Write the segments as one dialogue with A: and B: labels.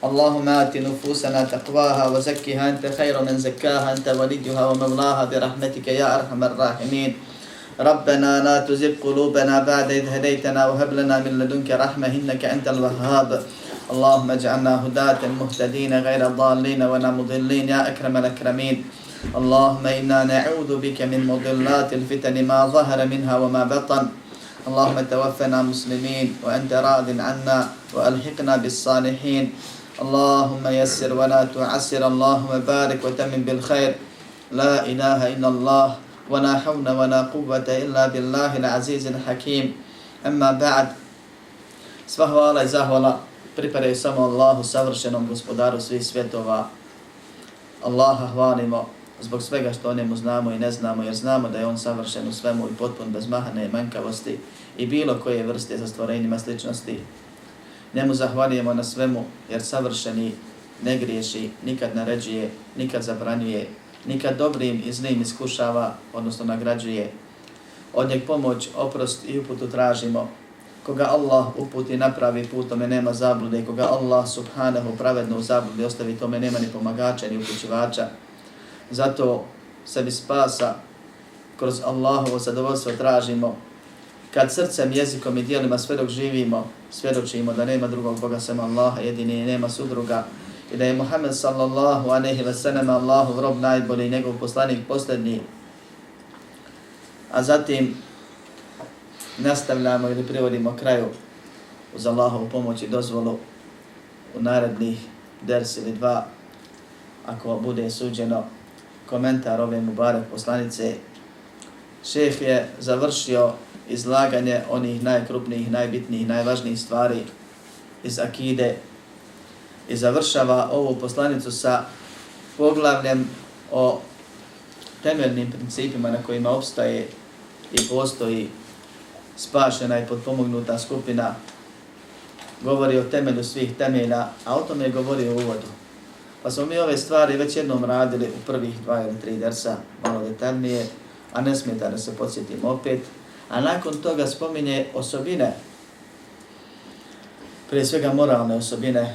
A: اللهم آت نفوسنا تقواها وزكها أنت خير من زكاها أنت وليها ومولاها برحمتك يا أرحم الراحمين. ربنا لا تزغ قلوبنا بعد إذ هديتنا وهب لنا من لدنك رحمة إنك أنت الوهاب. اللهم اجعلنا هداة مهتدين غير ضالين ولا مضلين يا أكرم الأكرمين. اللهم إنا نعوذ بك من مضلات الفتن ما ظهر منها وما بطن. اللهم توفنا مسلمين وأنت راض عنا وألحقنا بالصالحين. اللهم يسر ولا تعسر اللهم بارك وتمن بالخير لا إله إلا الله ولا حول ولا قوة إلا بالله العزيز الحكيم أما بعد Sva hvala i zahvala pripadaju samo Allahu, savršenom gospodaru svih svjetova. Allaha hvalimo zbog svega što o njemu znamo i ne znamo, jer znamo da je on savršen u svemu i potpun bez mahane i manjkavosti i bilo koje vrste za stvorenjima sličnosti. Njemu zahvalijemo na svemu, jer savršeni ne griješi, nikad naređuje, nikad zabranjuje, nikad dobrim i zlim iskušava, odnosno nagrađuje. Od njeg pomoć, oprost i uputu tražimo. Koga Allah uputi napravi put, tome nema zablude. I koga Allah subhanahu pravedno u zabludi ostavi, tome nema ni pomagača ni upućivača. Zato sebi spasa kroz Allahovo zadovoljstvo tražimo. Kad srcem, jezikom i dijelima sve dok živimo, svjedočimo da nema drugog Boga sem Allaha, jedini i nema sudruga i da je Muhammed sallallahu aleyhi ve sellem Allahu rob najbolji i njegov poslanik posljednji. A zatim nastavljamo ili privodimo kraju uz Allahovu pomoć i dozvolu u narednih ders ili dva ako bude suđeno komentar ove Mubarek poslanice. Šef je završio izlaganje onih najkrupnijih, najbitnijih, najvažnijih stvari iz akide i završava ovu poslanicu sa poglavljem o temeljnim principima na kojima obstaje i postoji spašena i potpomognuta skupina govori o temelju svih temelja, a o tome je govorio u uvodu. Pa smo mi ove stvari već jednom radili u prvih dva ili tri dersa, malo detaljnije, a ne smijete da se podsjetimo opet. A nakon toga spominje osobine, prije svega moralne osobine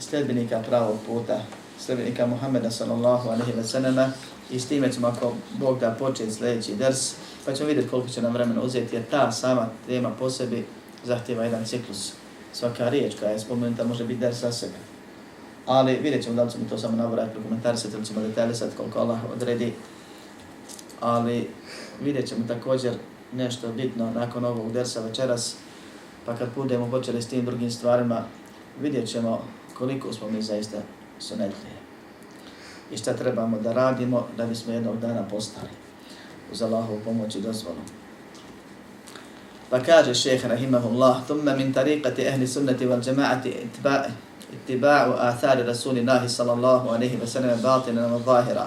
A: sljedbenika pravog puta, sljedbenika Muhammeda sallallahu alaihi wa sallam i s time ćemo ako Bog da početi sljedeći ders, pa ćemo vidjeti koliko će nam vremena uzeti, jer ta sama tema po sebi zahtjeva jedan ciklus. Svaka riječ koja je spomenuta može biti ders za sebe. Ali vidjet ćemo da li ćemo to samo nabrati, prokomentarisati ili ćemo detalisati koliko Allah odredi. Ali vidjet ćemo također nešto bitno nakon ovog dersa večeras, pa kad budemo počeli s tim drugim stvarima, vidjet ćemo koliko smo mi zaista sunetlije i šta trebamo da radimo da bismo jednog dana postali uz Allahovu pomoć i dozvolu. Pa kaže šeheh rahimahullah, ثم min tariqati ahli sunnati wal jama'ati ittiba'u athari rasulillahi sallallahu alaihi wa sallam batina wa zahira.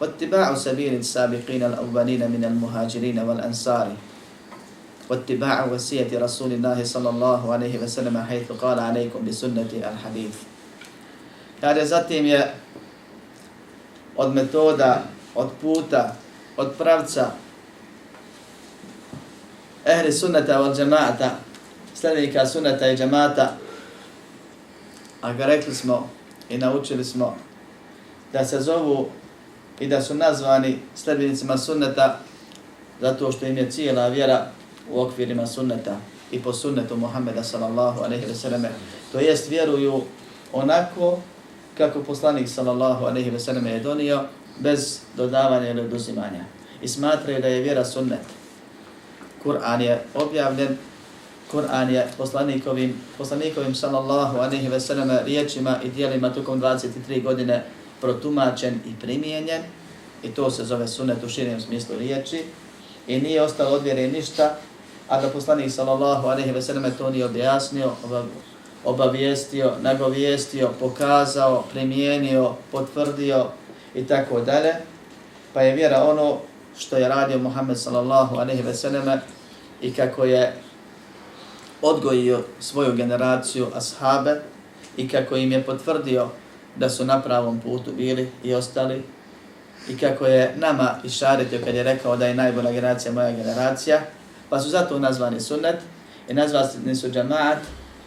A: واتباع سبيل السابقين الأولين من المهاجرين والأنصار واتباع وسية رسول الله صلى الله عليه وسلم حيث قال عليكم بسنة الحديث Kaže, zatim je od metoda, od puta, od pravca ehli sunnata od džemata, sljednika sunnata i džemata, a ga rekli smo i naučili smo da se zovu i da su nazvani sledbenicima sunneta zato što im je cijela vjera u okvirima sunneta i po sunnetu Muhammeda sallallahu alaihi ve selleme. To jest vjeruju onako kako poslanik sallallahu alaihi ve selleme je donio bez dodavanja ili oduzimanja. I smatraju da je vjera sunnet. Kur'an je objavljen, Kur'an je poslanikovim, poslanikovim sallallahu alaihi ve selleme riječima i dijelima tokom 23 godine protumačen i primijenjen i to se zove sunnet u širijem smislu riječi i nije ostalo od vjere ništa, a da poslanik sallallahu alaihi ve sellem to nije objasnio, obavijestio, nagovijestio, pokazao, primijenio, potvrdio i tako dalje. Pa je vjera ono što je radio Muhammed sallallahu alaihi ve selleme i kako je odgojio svoju generaciju ashabe i kako im je potvrdio da su na pravom putu bili i ostali i kako je nama išaretio kad je rekao da je najbolja generacija moja generacija, pa su zato nazvani sunnet i nazvani su džamaat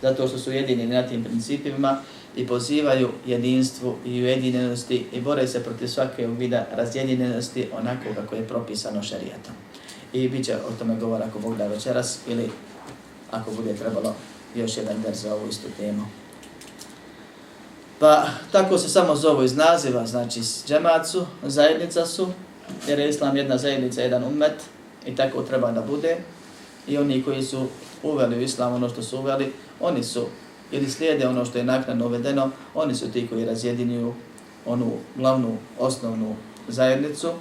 A: zato što su jedini na tim principima i pozivaju jedinstvu i ujedinjenosti i bore se protiv svake vida razjedinjenosti onako kako je propisano šarijetom. I bit će o tome govor ako Bog da večeras ili ako bude trebalo još jedan der za ovu istu temu. Pa tako se samo zovu iz naziva, znači džemat su, zajednica su, jer je Islam jedna zajednica, jedan umet i tako treba da bude. I oni koji su uveli u Islam ono što su uveli, oni su ili slijede ono što je naknadno uvedeno, oni su ti koji razjedinjuju onu glavnu, osnovnu zajednicu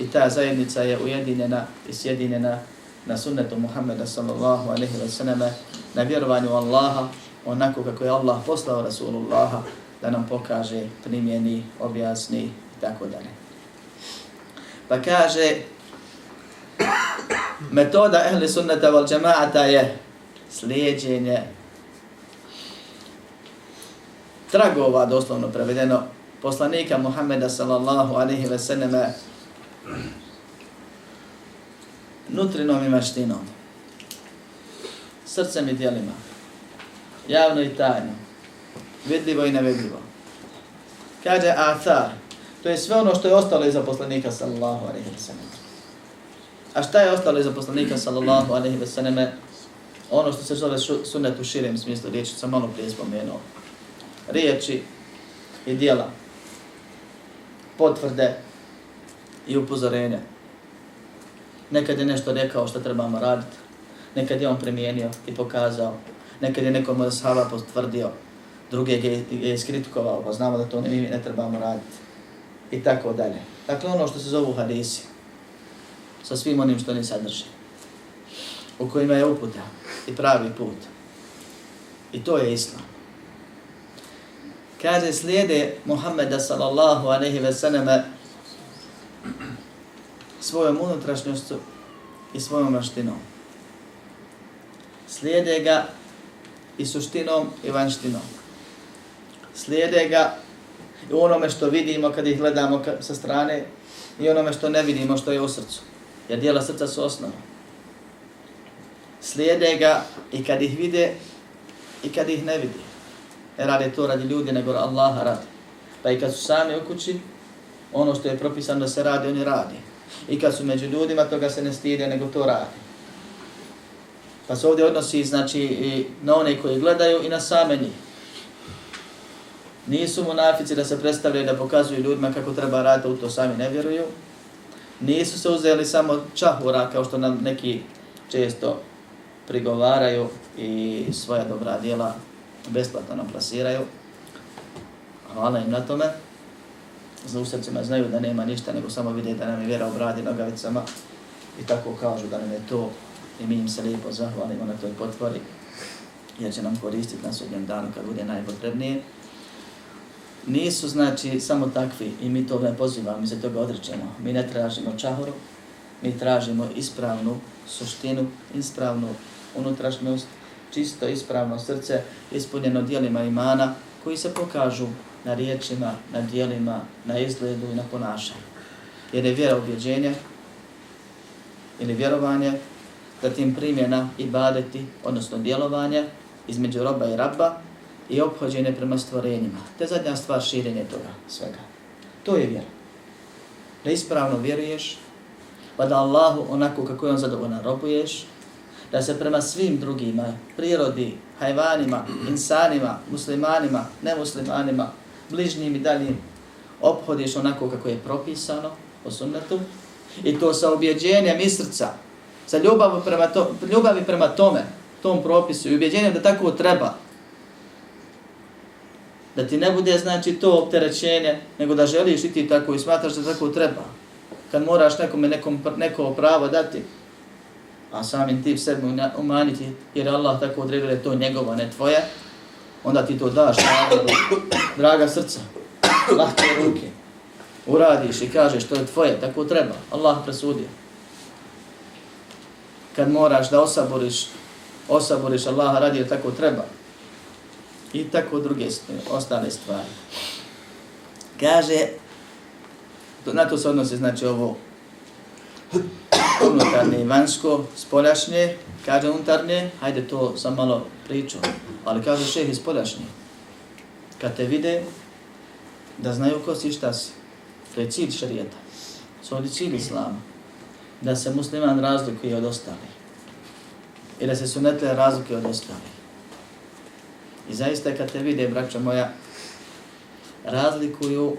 A: i ta zajednica je ujedinjena i sjedinjena na sunnetu Muhammeda sallallahu alaihi wa sallam na vjerovanju Allaha onako kako je Allah poslao Rasulullaha da nam pokaže, primjeni, objasni i tako dalje. Pa kaže metoda ehli sunneta wal džemaata je slijedjenje tragova, doslovno prevedeno, poslanika Muhammeda sallallahu alaihi ve selleme nutrinom i maštinom, srcem i dijelima, javno i tajno, vidljivo i nevidljivo. Kaže Athar, to je sve ono što je ostalo iza poslanika sallallahu alaihi ve sallam. A šta je ostalo iza poslanika sallallahu alaihi ve sallam? Ono što se zove sunnet u širem smislu, riječi sam malo prije spomenuo riječi i dijela, potvrde i upozorenja. Nekad je nešto rekao što trebamo raditi, nekad je on primijenio i pokazao, nekad je nekom od sahaba potvrdio, druge je, je iskritikovao, pa znamo da to ne, ne trebamo raditi. I tako dalje. Dakle, ono što se zovu hadisi, sa svim onim što ne sadrži, u kojima je uputa i pravi put. I to je islam kaže slijede Muhammeda sallallahu aleyhi ve sallame svojom unutrašnjostu i svojom maštinom. Slijede ga i suštinom i vanštinom. Slijede ga i onome što vidimo kad ih gledamo sa strane i onome što ne vidimo što je u srcu. Jer dijela srca su osnova. Slijede ga i kad ih vide i kad ih ne vidi ne rade to radi ljudi, nego Allaha radi. Pa i kad su sami u kući, ono što je propisano da se radi, oni radi. I kad su među ljudima, toga se ne stide, nego to radi. Pa se ovdje odnosi znači, i na one koji gledaju i na same njih. Nisu munafici da se predstavljaju da pokazuju ljudima kako treba raditi, u to sami ne vjeruju. Nisu se uzeli samo čahura, kao što nam neki često prigovaraju i svoja dobra djela besplatno nam plasiraju. Hvala im na tome. Za usrcima znaju da nema ništa, nego samo vide da nam je vjera obradi nogavicama. I tako kažu da nam je to i mi im se lijepo zahvalimo na toj potvori. Jer će nam koristiti na sudnjem danu kad bude najpotrebnije. Nisu znači samo takvi i mi to ne pozivamo, mi se toga odrećemo. Mi ne tražimo čahoru, mi tražimo ispravnu suštinu, ispravnu unutrašnjost, čisto, ispravno srce, ispunjeno dijelima imana, koji se pokažu na riječima, na dijelima, na izgledu i na ponašanju. Jer je vjera objeđenje ili vjerovanje, zatim primjena i badeti, odnosno djelovanje između roba i rabba i obhođenje prema stvorenjima. Te zadnja stvar širenje toga svega. To je vjera. Da ispravno vjeruješ, pa da Allahu onako kako je on zadovoljan robuješ, da se prema svim drugima, prirodi, hajvanima, insanima, muslimanima, nemuslimanima, bližnjim i daljim, obhodiš onako kako je propisano po sunnetu i to sa objeđenjem i srca, sa ljubavi prema, to, ljubavi prema tome, tom propisu i ubjeđenjem da tako treba, da ti ne bude znači to opterećenje, nego da želiš i ti tako i smatraš da tako treba. Kad moraš nekome nekom, neko pravo dati, a samim tim sebi umaniti, jer Allah tako odredio da je to njegovo, ne tvoje, onda ti to daš, draga, draga srca, lahke ruke, uradiš i kažeš to je tvoje, tako treba, Allah presudio. Kad moraš da osaboriš, osaboriš Allaha radi tako treba. I tako druge ostale stvari. Kaže, na to se odnosi znači ovo unutarnje i vanjsko, spoljašnje, kaže unutarnje, hajde to sam malo pričao, ali kaže šeh i spoljašnje. Kad te vide, da znaju ko si šta si, to je cilj šarijeta, to je cilj islama, da se musliman razlikuje od ostalih i da se sunetle razlikuje od ostalih. I zaista kad te vide, braća moja, razlikuju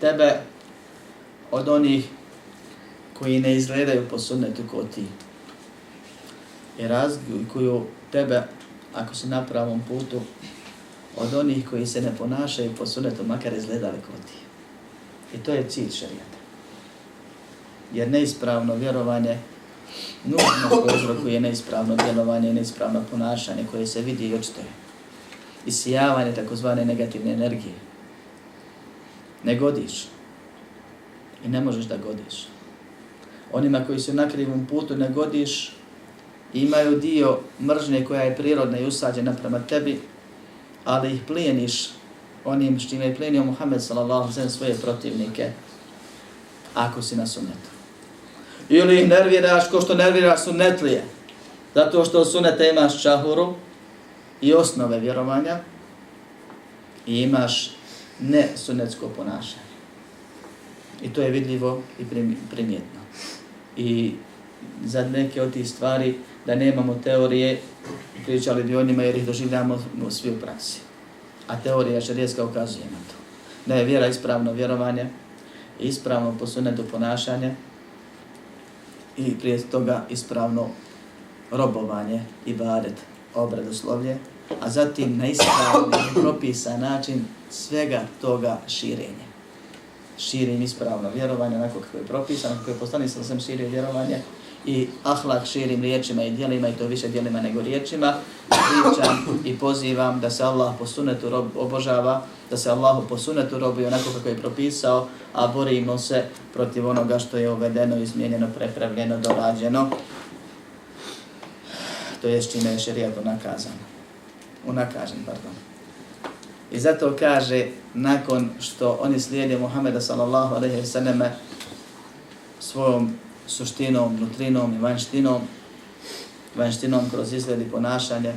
A: tebe od onih koji ne izgledaju po sunnetu kao ti. I razlikuju tebe, ako si na pravom putu, od onih koji se ne ponašaju po sunnetu, makar izgledali kao ti. I to je cilj šarijata. Jer neispravno vjerovanje nužno prouzrokuje neispravno djelovanje, neispravno ponašanje koje se vidi i očito I Isijavanje takozvane negativne energije. Ne godiš. I ne možeš da godiš. Onima koji su na krivom putu ne godiš, imaju dio mržnje koja je prirodna i usađena prema tebi, ali ih plijeniš onim što je plijenio Muhammed sallallahu svoje protivnike, ako si na sunnetu ili ih nerviraš ko što nerviraš sunetlije. Zato što sunete imaš čahuru i osnove vjerovanja i imaš ne sunetsko ponašanje. I to je vidljivo i primjetno. I za neke od tih stvari da nemamo teorije, pričali bi o njima jer ih doživljamo svi u praksi. A teorija šarijeska ukazuje na to. Da je vjera ispravno vjerovanje, ispravno po sunetu ponašanje, i prije toga ispravno robovanje i badet obradoslovlje, a zatim na ispravni propisan način svega toga širenje. Širim ispravno vjerovanje, onako kako je propisano, kako je postani sam sam širio vjerovanje i ahlak širim riječima i dijelima i to više dijelima nego riječima. Pričam i pozivam da se Allah po sunetu rob, obožava, da se Allahu po sunetu robi onako kako je propisao, a borimo se protiv onoga što je uvedeno, izmijenjeno, prepravljeno, dorađeno. To je s čime je šerijat unakazan. Unakažen, pardon. I zato kaže, nakon što oni slijede Muhammeda sallallahu alaihi sallam svojom suštinom, nutrinom i vanštinom, vanštinom kroz izgled i ponašanje,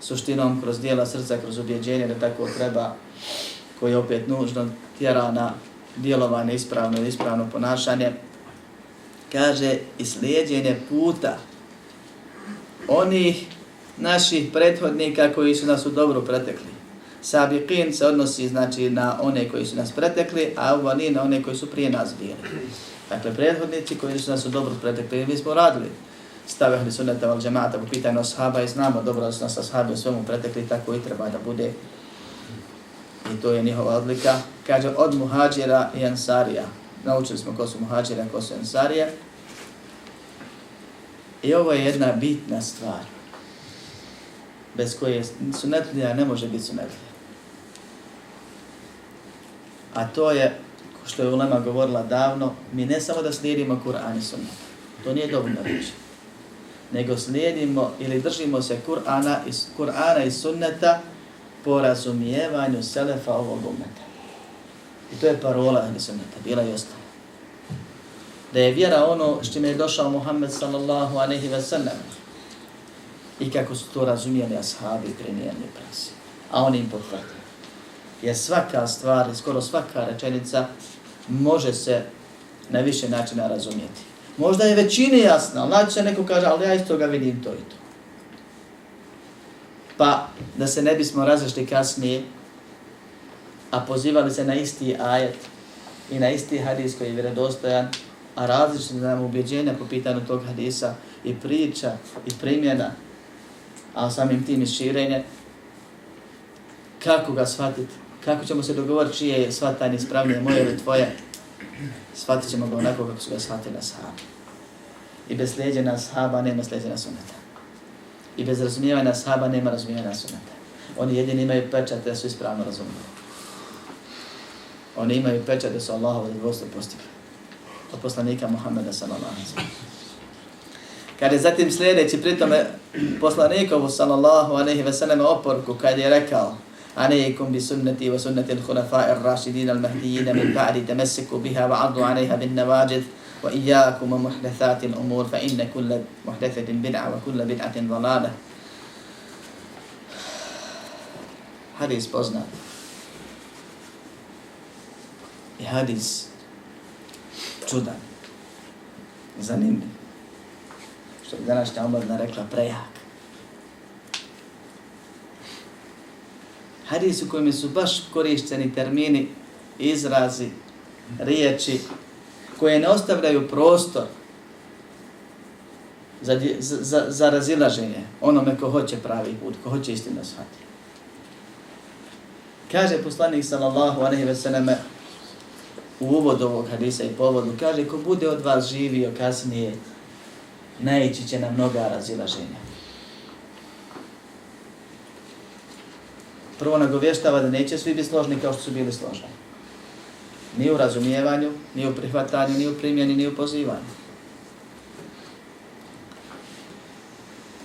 A: suštinom kroz dijela srca, kroz objeđenje da tako treba, koji opet nužno tjera na djelovanje ispravno i ispravno ponašanje, kaže i slijedjenje puta onih naših prethodnika koji su nas u dobro pretekli. Sabiqin se odnosi znači na one koji su nas pretekli, a uvani na one koji su prije nas bili. Dakle, prethodnici koji su nas u dobro pretekli, mi smo radili stavehli sunneta val džemata po pitanju ashaba i znamo dobro da su nas ashabi u svemu pretekli, tako i treba da bude. I to je njihova odlika. Kaže, od muhađira i ansarija. Naučili smo ko su muhađira ko su ansarija. I ovo je jedna bitna stvar. Bez koje sunetlija ne može biti sunetlija. A to je, što je Ulema govorila davno, mi ne samo da slijedimo Kur'an i sunnet. To nije dovoljno reći nego slijedimo ili držimo se Kur'ana i Kur'ana i sunneta po razumijevanju selefa ovog umeta. I to je parola ahli sunneta, bila i ostala. Da je vjera ono s čime je došao Muhammed sallallahu aleyhi ve sellem i kako su to razumijeli ashabi i premijeni prasi. A oni im potvrdili je svaka stvar, skoro svaka rečenica može se na više načina razumijeti. Možda je većini jasno, ali naći se neko kaže, ali ja isto ga vidim to i to. Pa, da se ne bismo različili kasnije, a pozivali se na isti ajet i na isti hadis koji je vjerodostojan, a različite nam ubjeđenja po pitanju tog hadisa i priča i primjena, a samim tim i širenje, kako ga shvatiti, kako ćemo se dogovoriti čije je svatanje ispravnije, moje ili tvoje, shvatit ćemo ga onako kako su ga shvatili ashabi. I bez slijedjena ashaba nema slijedjena suneta. I bez razumijevanja ashaba nema razumijevanja suneta. Oni jedini imaju pečat da su ispravno razumili. Oni imaju pečat da su Allahovo zadovoljstvo postigli. Od poslanika Muhammeda sallallahu alaihi wa Kad je zatim sljedeći pritome poslanikovu sallallahu alaihi wa sallam oporku kad je rekao عليكم بسنتي وسنة الخلفاء الراشدين المهديين من بعد تمسكوا بها وعضوا عليها بالنواجذ وإياكم ومحدثات الأمور فإن كل محدثة بدعة وكل بدعة ضلالة حديث بوزنا حديث čudan, zanimljiv. Što bi današnja omladna rekla, prejak. Hadis u kojem su baš korišteni termini, izrazi, riječi, koje ne ostavljaju prostor za, za, za razilaženje onome ko hoće pravi put, ko hoće istinu shvatiti. Kaže poslanik sallallahu alejhi ve selleme u uvodu ovog hadisa i povodu, kaže, ko bude od vas živio kasnije, naići će na mnoga razilaženja. Prvo nagovještava da neće svi biti složni kao što su bili složni. Ni u razumijevanju, ni u prihvatanju, ni u primjeni, ni u pozivanju.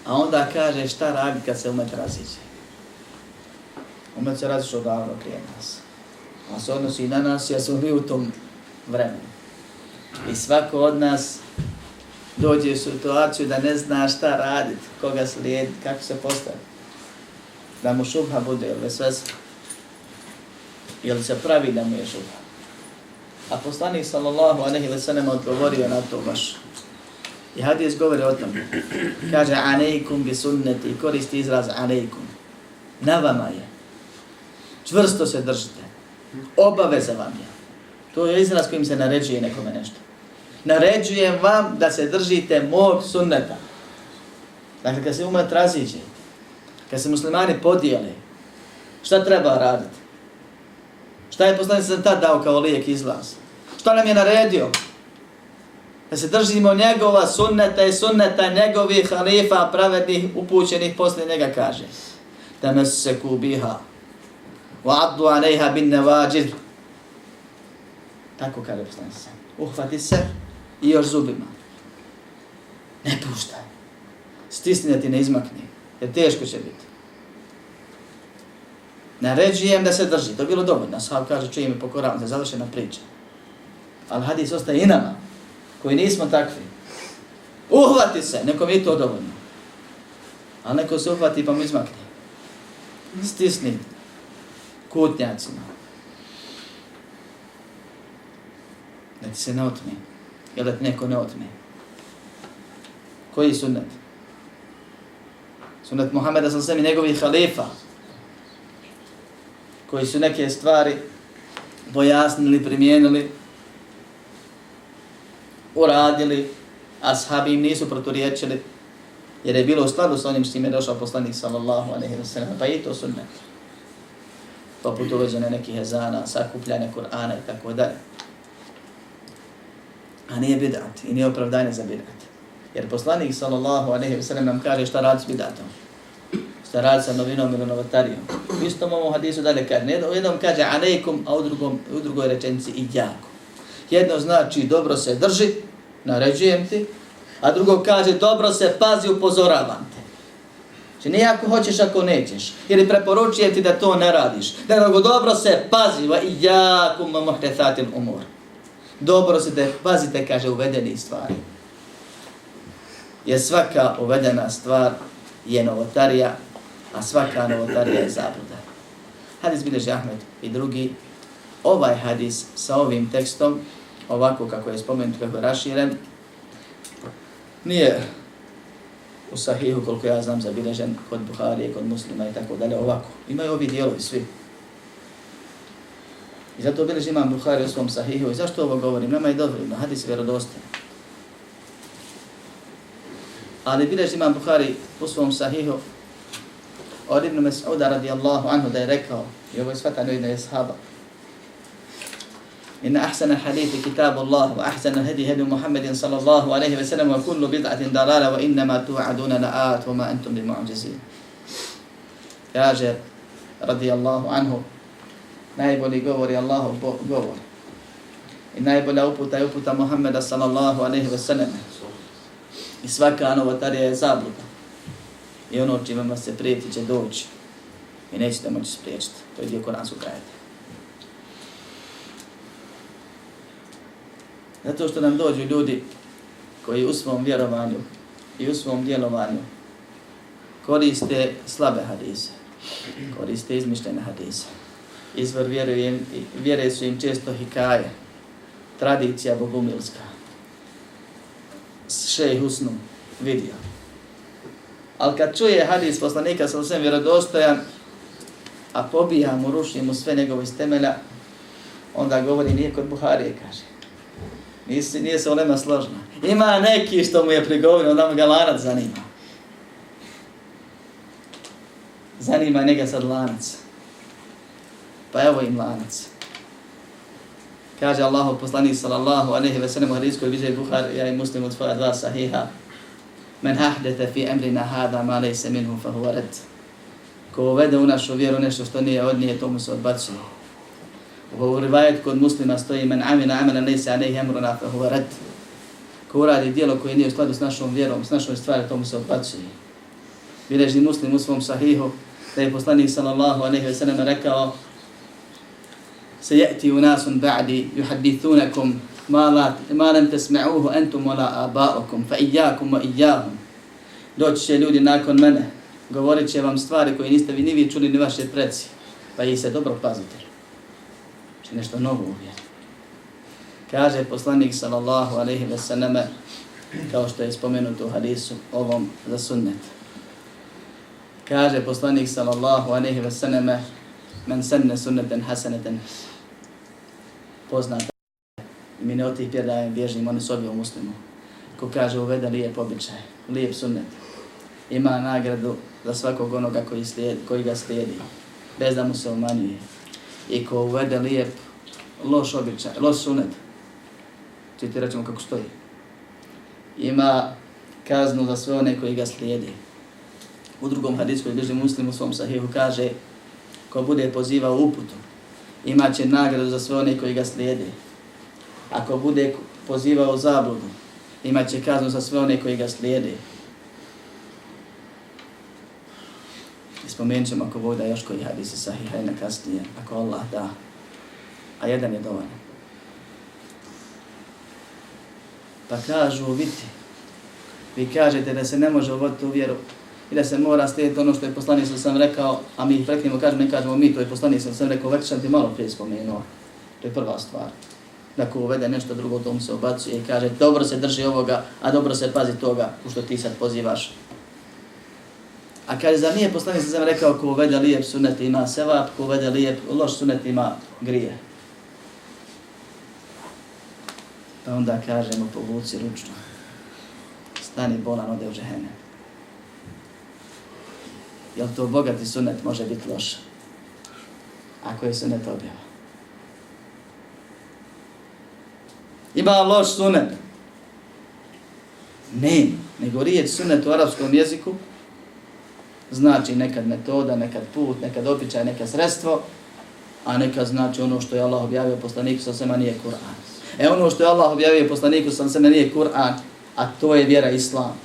A: A onda kaže šta radi kad se umet raziđe. Umet se razišao davno prije nas. A se odnosi i na nas, jer smo mi u tom vremenu. I svako od nas dođe u situaciju da ne zna šta raditi, koga slijediti, kako se postaviti. Da mu šubha bude, ili sve Ili se pravi da mu je šubha. A poslanik sallallahu aleyhi ve sallam odgovorio na to baš. I hadis govori o tom. Kaže, aneikum bi sunneti, koristi izraz aneikum. Na vama je. Čvrsto se držite obaveza vam je. To je izraz kojim se naređuje nekome nešto. Naređujem vam da se držite mog sunneta. Dakle, kad se umet raziđe, Kad se muslimani podijeli, šta treba raditi? Šta je poslanik sam tad dao kao lijek izlaz? Šta nam je naredio? Da se držimo njegova sunneta i sunneta njegovih halifa pravednih upućenih poslije njega kaže. Da nas se kubiha. Wa addu aneha bin nevađir. Tako kada je poslanik sam. Uhvati se i još zubima. Ne puštaj. Stisni da ti ne izmakni jer teško će biti naređujem da se drži to je bilo dovoljno sahab kaže čuje mi pokoravno se završena priča ali hadis ostaje i nama koji nismo takvi uhvati se nekom je to dovoljno a neko se uhvati pa mu izmakne stisni kutnjacima. Da ti se ne otme. Jel da ti neko ne otme. Koji sunnet? Sunnet Muhammeda sa sve njegovih halifa. Koji su neke stvari pojasnili, primijenili, uradili, a sahabi im nisu proturiječili, jer je bilo u skladu s onim s tim je došao poslanik sallallahu alaihi wa sallam, pa i to sunnet poput uveđene nekih ezana, sakupljanja Kur'ana i tako dalje. A nije bidat i nije opravdanje za bidat. Jer poslanik sallallahu alaihi wa sallam nam kaže šta radi s bidatom. Šta radi sa novinom ili novotarijom. Isto istom ovom hadisu dalje kaže, ne, u jednom kaže alejkum, a u, drugom, u drugoj rečenici i jako. Jedno znači dobro se drži, naređujem ti, a drugo kaže dobro se pazi, upozoravam te. Znači nije ako hoćeš, ako nećeš. Ili preporučujem ti da to ne radiš. Da nego dobro se pazi, va i jakum muhtethatil umor. Dobro se da pazite, kaže, uvedeni stvari. Jer svaka uvedena stvar je novotarija, a svaka novotarija je zabluda. Hadis bileži Ahmed i drugi. Ovaj hadis sa ovim tekstom, ovako kako je spomenut, kako je raširen, nije u sahihu, koliko ja znam, zabilježen kod Buharije, kod muslima i tako dalje, ovako. Imaju ovi dijelovi svi. I zato bilježi imam Buhari u svom sahihu. I zašto ovo govorim? Nama je dobro, no hadis vjerodostan. Ali bilježi imam Buhari u svom sahihu od Ibn Mas'uda radijallahu anhu da je rekao, i ovo je svatano jedna je sahaba, إن أحسن الحديث كتاب الله وأحسن الهدي هدي محمد صلى الله عليه وسلم وكل بدعة ضلالة وإنما توعدون لآت وما أنتم بمعجزين Kaže, radi Allahu anhu, najbolji govor je Allahu govor. I najbolja uputa je uputa Muhammeda sallallahu alaihi wa sallam. I svaka novotarija je zabluda. I ono čime se prijeti će doći. I nećete moći spriječiti. To je dio Koranskog ajeta. Zato što nam dođu ljudi koji u svom vjerovanju i u svom djelovanju koriste slabe hadise, koriste izmišljene hadise. Izvor vjere, vjere su im često hikaje, tradicija bogumilska. Šej Husnu vidio. Ali kad čuje hadis poslanika sa svem vjerodostojan, a pobija mu, ruši mu sve njegove iz temelja, onda govori nije kod Buharije, kaže. Nisi, nije se olema složna. Ima neki što mu je prigovorio, onda mu ga lanac zanima. Zanima njega sad lanac. Pa evo im lanac. Kaže Allahu poslanik sallallahu alejhi ve sellem u koji je Buhari ja i Muslim od svoja dva sahiha men ahdete fi emrina hada ma lejse minhu fa huwa red. Ko uvede u našu vjeru nešto što nije od nije, tomu se odbacuje. U rivajet kod muslima stoji men amina amena lejse a nej emruna fa huva red. Ko uradi dijelo koje nije u skladu s našom vjerom, s našom stvari, tomu se odbacuje. Bileži muslim u svom sahihu da je poslanik sallallahu a nehi vseleme rekao se yati unasun ba'di yuhaddithunakum ma la ma lam tesme'uhu antum wala aba'ukum fa ijakum wa iyyahum. Doći će ljudi nakon mene govorit će vam stvari koje niste vi ni vi čuli ni vaše preci. Pa ih se dobro pazite. Će nešto novo uvjeriti kaže poslanik sallallahu alaihi ve sallam, kao što je spomenuto u hadisu ovom za sunnet. Kaže poslanik sallallahu alaihi ve sallam, men sunne sunneten hasaneten, poznat Mi ne od tih pjedajem bježimo, oni sobi u muslimu. Ko kaže uvede lijep običaj, lijep sunnet. Ima nagradu za svakog onoga koji, slijedi, koji ga slijedi, bez da mu se umanjuje. I ko uvede lijep, loš običaj, loš sunnet, citirat ćemo kako stoji, ima kaznu za sve one koji ga slijedi. U drugom hadisku koji bliži muslim u svom sahihu kaže ko bude pozivao uputu, imaće nagradu za sve one koji ga slijede. Ako bude pozivao zabludu, imat će kaznu za sve one koji ga slijede. I spomenut ćemo ako voda još koji hadisi sahiha i kasnije, ako Allah da. A jedan je dovoljan. Pa kažu, vidite, vi kažete da se ne može uvoditi u vjeru i da se mora slijediti ono što je poslanik sam sam rekao, a mi ih preknemo, kažemo, ne kažemo mi, to je poslanik sam sam rekao, već sam ti malo prije spomenuo. To je prva stvar. Da ko uvede nešto drugo, to mu se obacuje i kaže, dobro se drži ovoga, a dobro se pazi toga, u što ti sad pozivaš. A kaže, za nije poslanik sam sam rekao, ko uvede lijep sunet ima sevap, ko uvede lijep, loš sunet ima grije. Pa onda kažemo, povuci ručno. Stani bolan, ode u džehennem jel to bogati sunet može biti loš? Ako je sunet objava. Ima loš sunet? Ne, nego riječ sunet u arapskom jeziku znači nekad metoda, nekad put, nekad običaj, nekad sredstvo, a nekad znači ono što je Allah objavio poslaniku sa sema nije Kur'an. E ono što je Allah objavio poslaniku sa sema nije Kur'an, a to je vjera Islam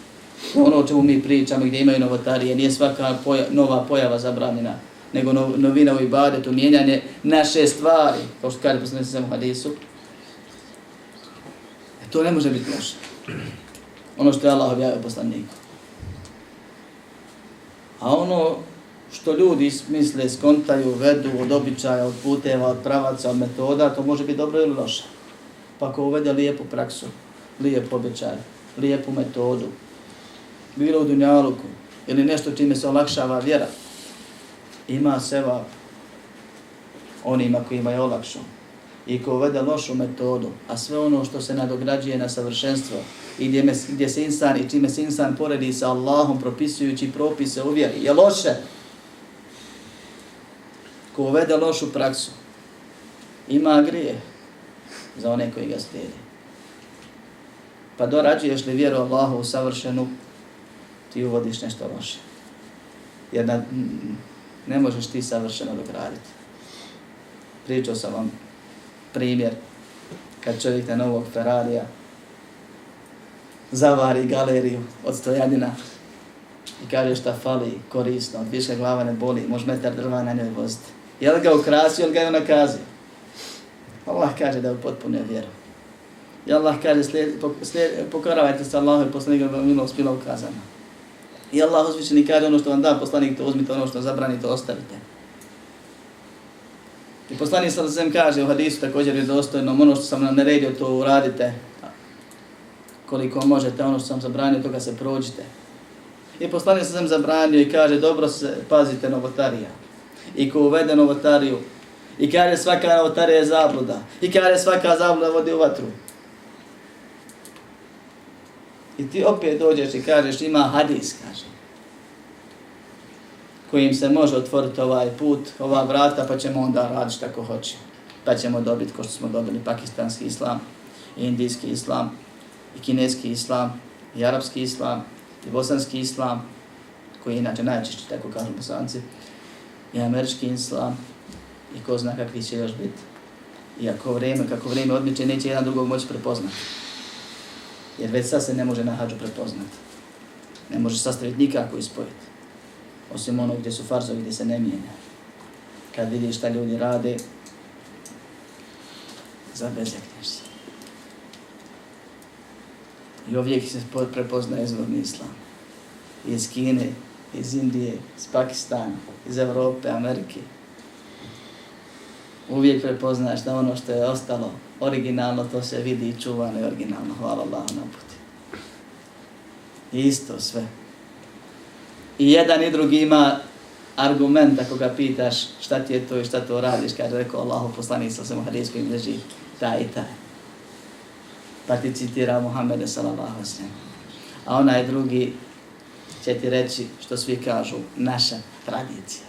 A: ono o čemu mi pričamo gdje imaju novotarije, nije svaka poja, nova pojava zabranjena, nego no, novina u ibadetu, mijenjanje naše stvari, kao što kaže poslanik sa u hadisu. To ne može biti loše. Ono što je Allah objavio poslaniku. A ono što ljudi misle, skontaju, vedu od običaja, od puteva, od pravaca, od metoda, to može biti dobro ili loše. Pa ako uvede lijepu praksu, lijep običaj, lijepu metodu, bilo u dunjaluku ili nešto čime se olakšava vjera, ima seva onima kojima je olakšao i ko uvede lošu metodu, a sve ono što se nadograđuje na savršenstvo i gdje, me, gdje se insan i čime se insan poredi sa Allahom propisujući propise u vjeri, je loše. Ko uvede lošu praksu, ima grije. za one koji ga slijede. Pa dorađuješ li vjeru Allahu u savršenu, ti uvodiš nešto loše. Jer na, ne možeš ti savršeno dograditi. Pričao sam vam primjer kad čovjek na novog Ferrarija zavari galeriju od stojanina i kaže šta fali, korisno, više glava ne boli, može metar drva na njoj voziti. Je li ga ukrasio ili ga je nakazio? Allah kaže da je potpuno vjeru. I Allah kaže, slijed, slijed, pokoravajte se Allahu i poslanika vam milost bila ukazana. I Allah uzvišeni kaže ono što vam da poslanik, to uzmite, ono što zabrani, to ostavite. I poslanik sa zem kaže u hadisu također je dostojno, ono što sam nam naredio, to uradite. Koliko možete, ono što sam zabranio, toga se prođite. I poslanik sa zem zabranio i kaže, dobro se pazite novotarija. I ko uvede novotariju, i kaže svaka novotarija je zabluda. I kaže svaka zabluda vodi u vatru. I ti opet dođeš i kažeš ima hadis, kaže. Kojim se može otvoriti ovaj put, ova vrata, pa ćemo onda raditi kako hoće. Pa ćemo dobiti, ko što smo dobili, pakistanski islam, indijski islam, i kineski islam, i arapski islam, i bosanski islam, koji je inače najčešći, tako kažu bosanci, i američki islam, i ko zna kakvi će još biti. I ako vrijeme, kako vrijeme odmiče, neće jedan drugog moći prepoznati. Jer već sad se ne može na hađu prepoznati. Ne može sastaviti nikako ispojiti. Osim ono gdje su farzovi, gdje se ne mijenja. Kad vidiš šta ljudi rade, zabezekneš se. I uvijek se prepoznaje izvorni islam. Iz Kine, iz Indije, iz Pakistana, iz Evrope, Amerike. Uvijek prepoznaš da ono što je ostalo originalno, to se vidi i čuvano i originalno. Hvala Allah na puti. Isto sve. I jedan i drugi ima argument ako ga pitaš šta ti je to i šta to radiš, kaže rekao Allahu poslanik sa svemu hadijskom leži taj i taj. Pa ti citira Muhammede sallallahu sallam. A onaj drugi će ti reći što svi kažu, naša tradicija.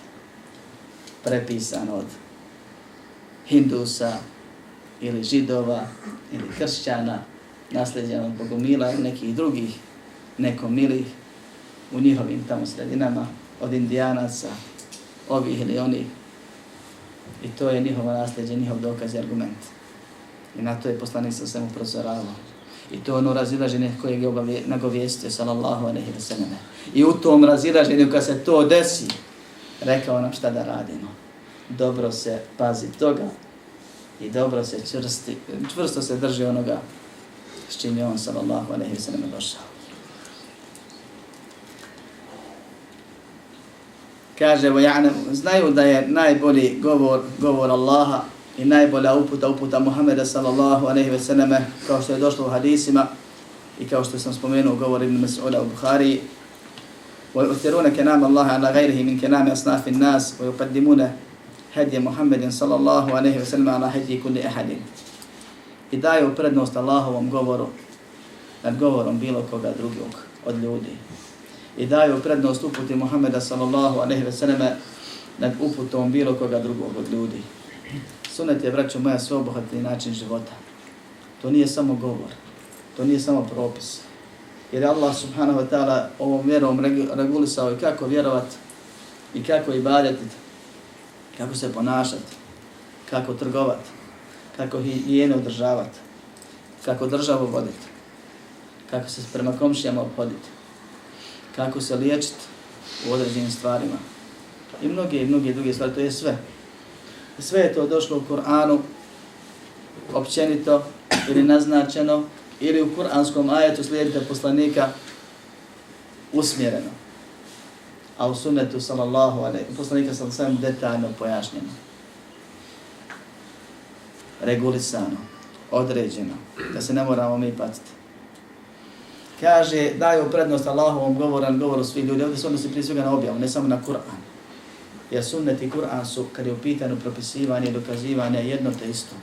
A: Prepisan od Hindusa, ili židova, ili kršćana, nasljeđena od Bogomila ili nekih drugih nekomilih u njihovim tamo sredinama, od indijanaca, ovih ili onih. I to je njihovo nasljeđe, njihov dokaz i argument. I na to je poslanik sa svemu prozoravao. I to ono razilaženje koje je nagovijestio, sallallahu alaihi wa sallam. I u tom razilaženju kad se to desi, rekao nam šta da radimo. Dobro se pazi toga, i dobro se čvrsti, čvrsto se drži onoga s čim je on sallallahu alaihi wa sallam došao. Kaže, vojane, znaju da je najbolji govor, govor Allaha i najbolja uputa, uputa Muhammeda sallallahu alaihi wa sallam, kao što je došlo u hadisima i kao što sam spomenuo govor Ibn Mas'uda u Bukhari, ويؤثرون كلام الله على غيره من كلام أصناف الناس ويقدمون hedje Muhammedin sallallahu aleyhi ve sellem ala hedje kulli ahadin. I daju prednost Allahovom govoru nad govorom bilo koga drugog od ljudi. I daju prednost uputi Muhammeda sallallahu aleyhi ve selleme nad uputom bilo koga drugog od ljudi. Sunet je, braćo moja, sveobuhatni način života. To nije samo govor. To nije samo propis. Jer Allah subhanahu wa ta'ala ovom vjerom regulisao i kako vjerovat i kako ibadetiti, kako se ponašati, kako trgovati, kako hijene održavati, kako državu voditi, kako se prema komšijama obhoditi, kako se liječiti u određenim stvarima. I mnoge i mnoge druge stvari, to je sve. Sve je to došlo u Kur'anu općenito ili naznačeno ili u kur'anskom ajetu slijedite poslanika usmjereno a u sunnetu sallallahu alaihi poslanika sam sam detaljno pojašnjeno. Regulisano, određeno, da se ne moramo mi patiti Kaže, daju prednost Allahovom govoran govoru svih ljudi, ovdje se odnosi prije svega na objavu, ne samo na Kur'an. Jer sunnet i Kur'an su, kad je u pitanju propisivanje i dokazivanje, jedno te isto.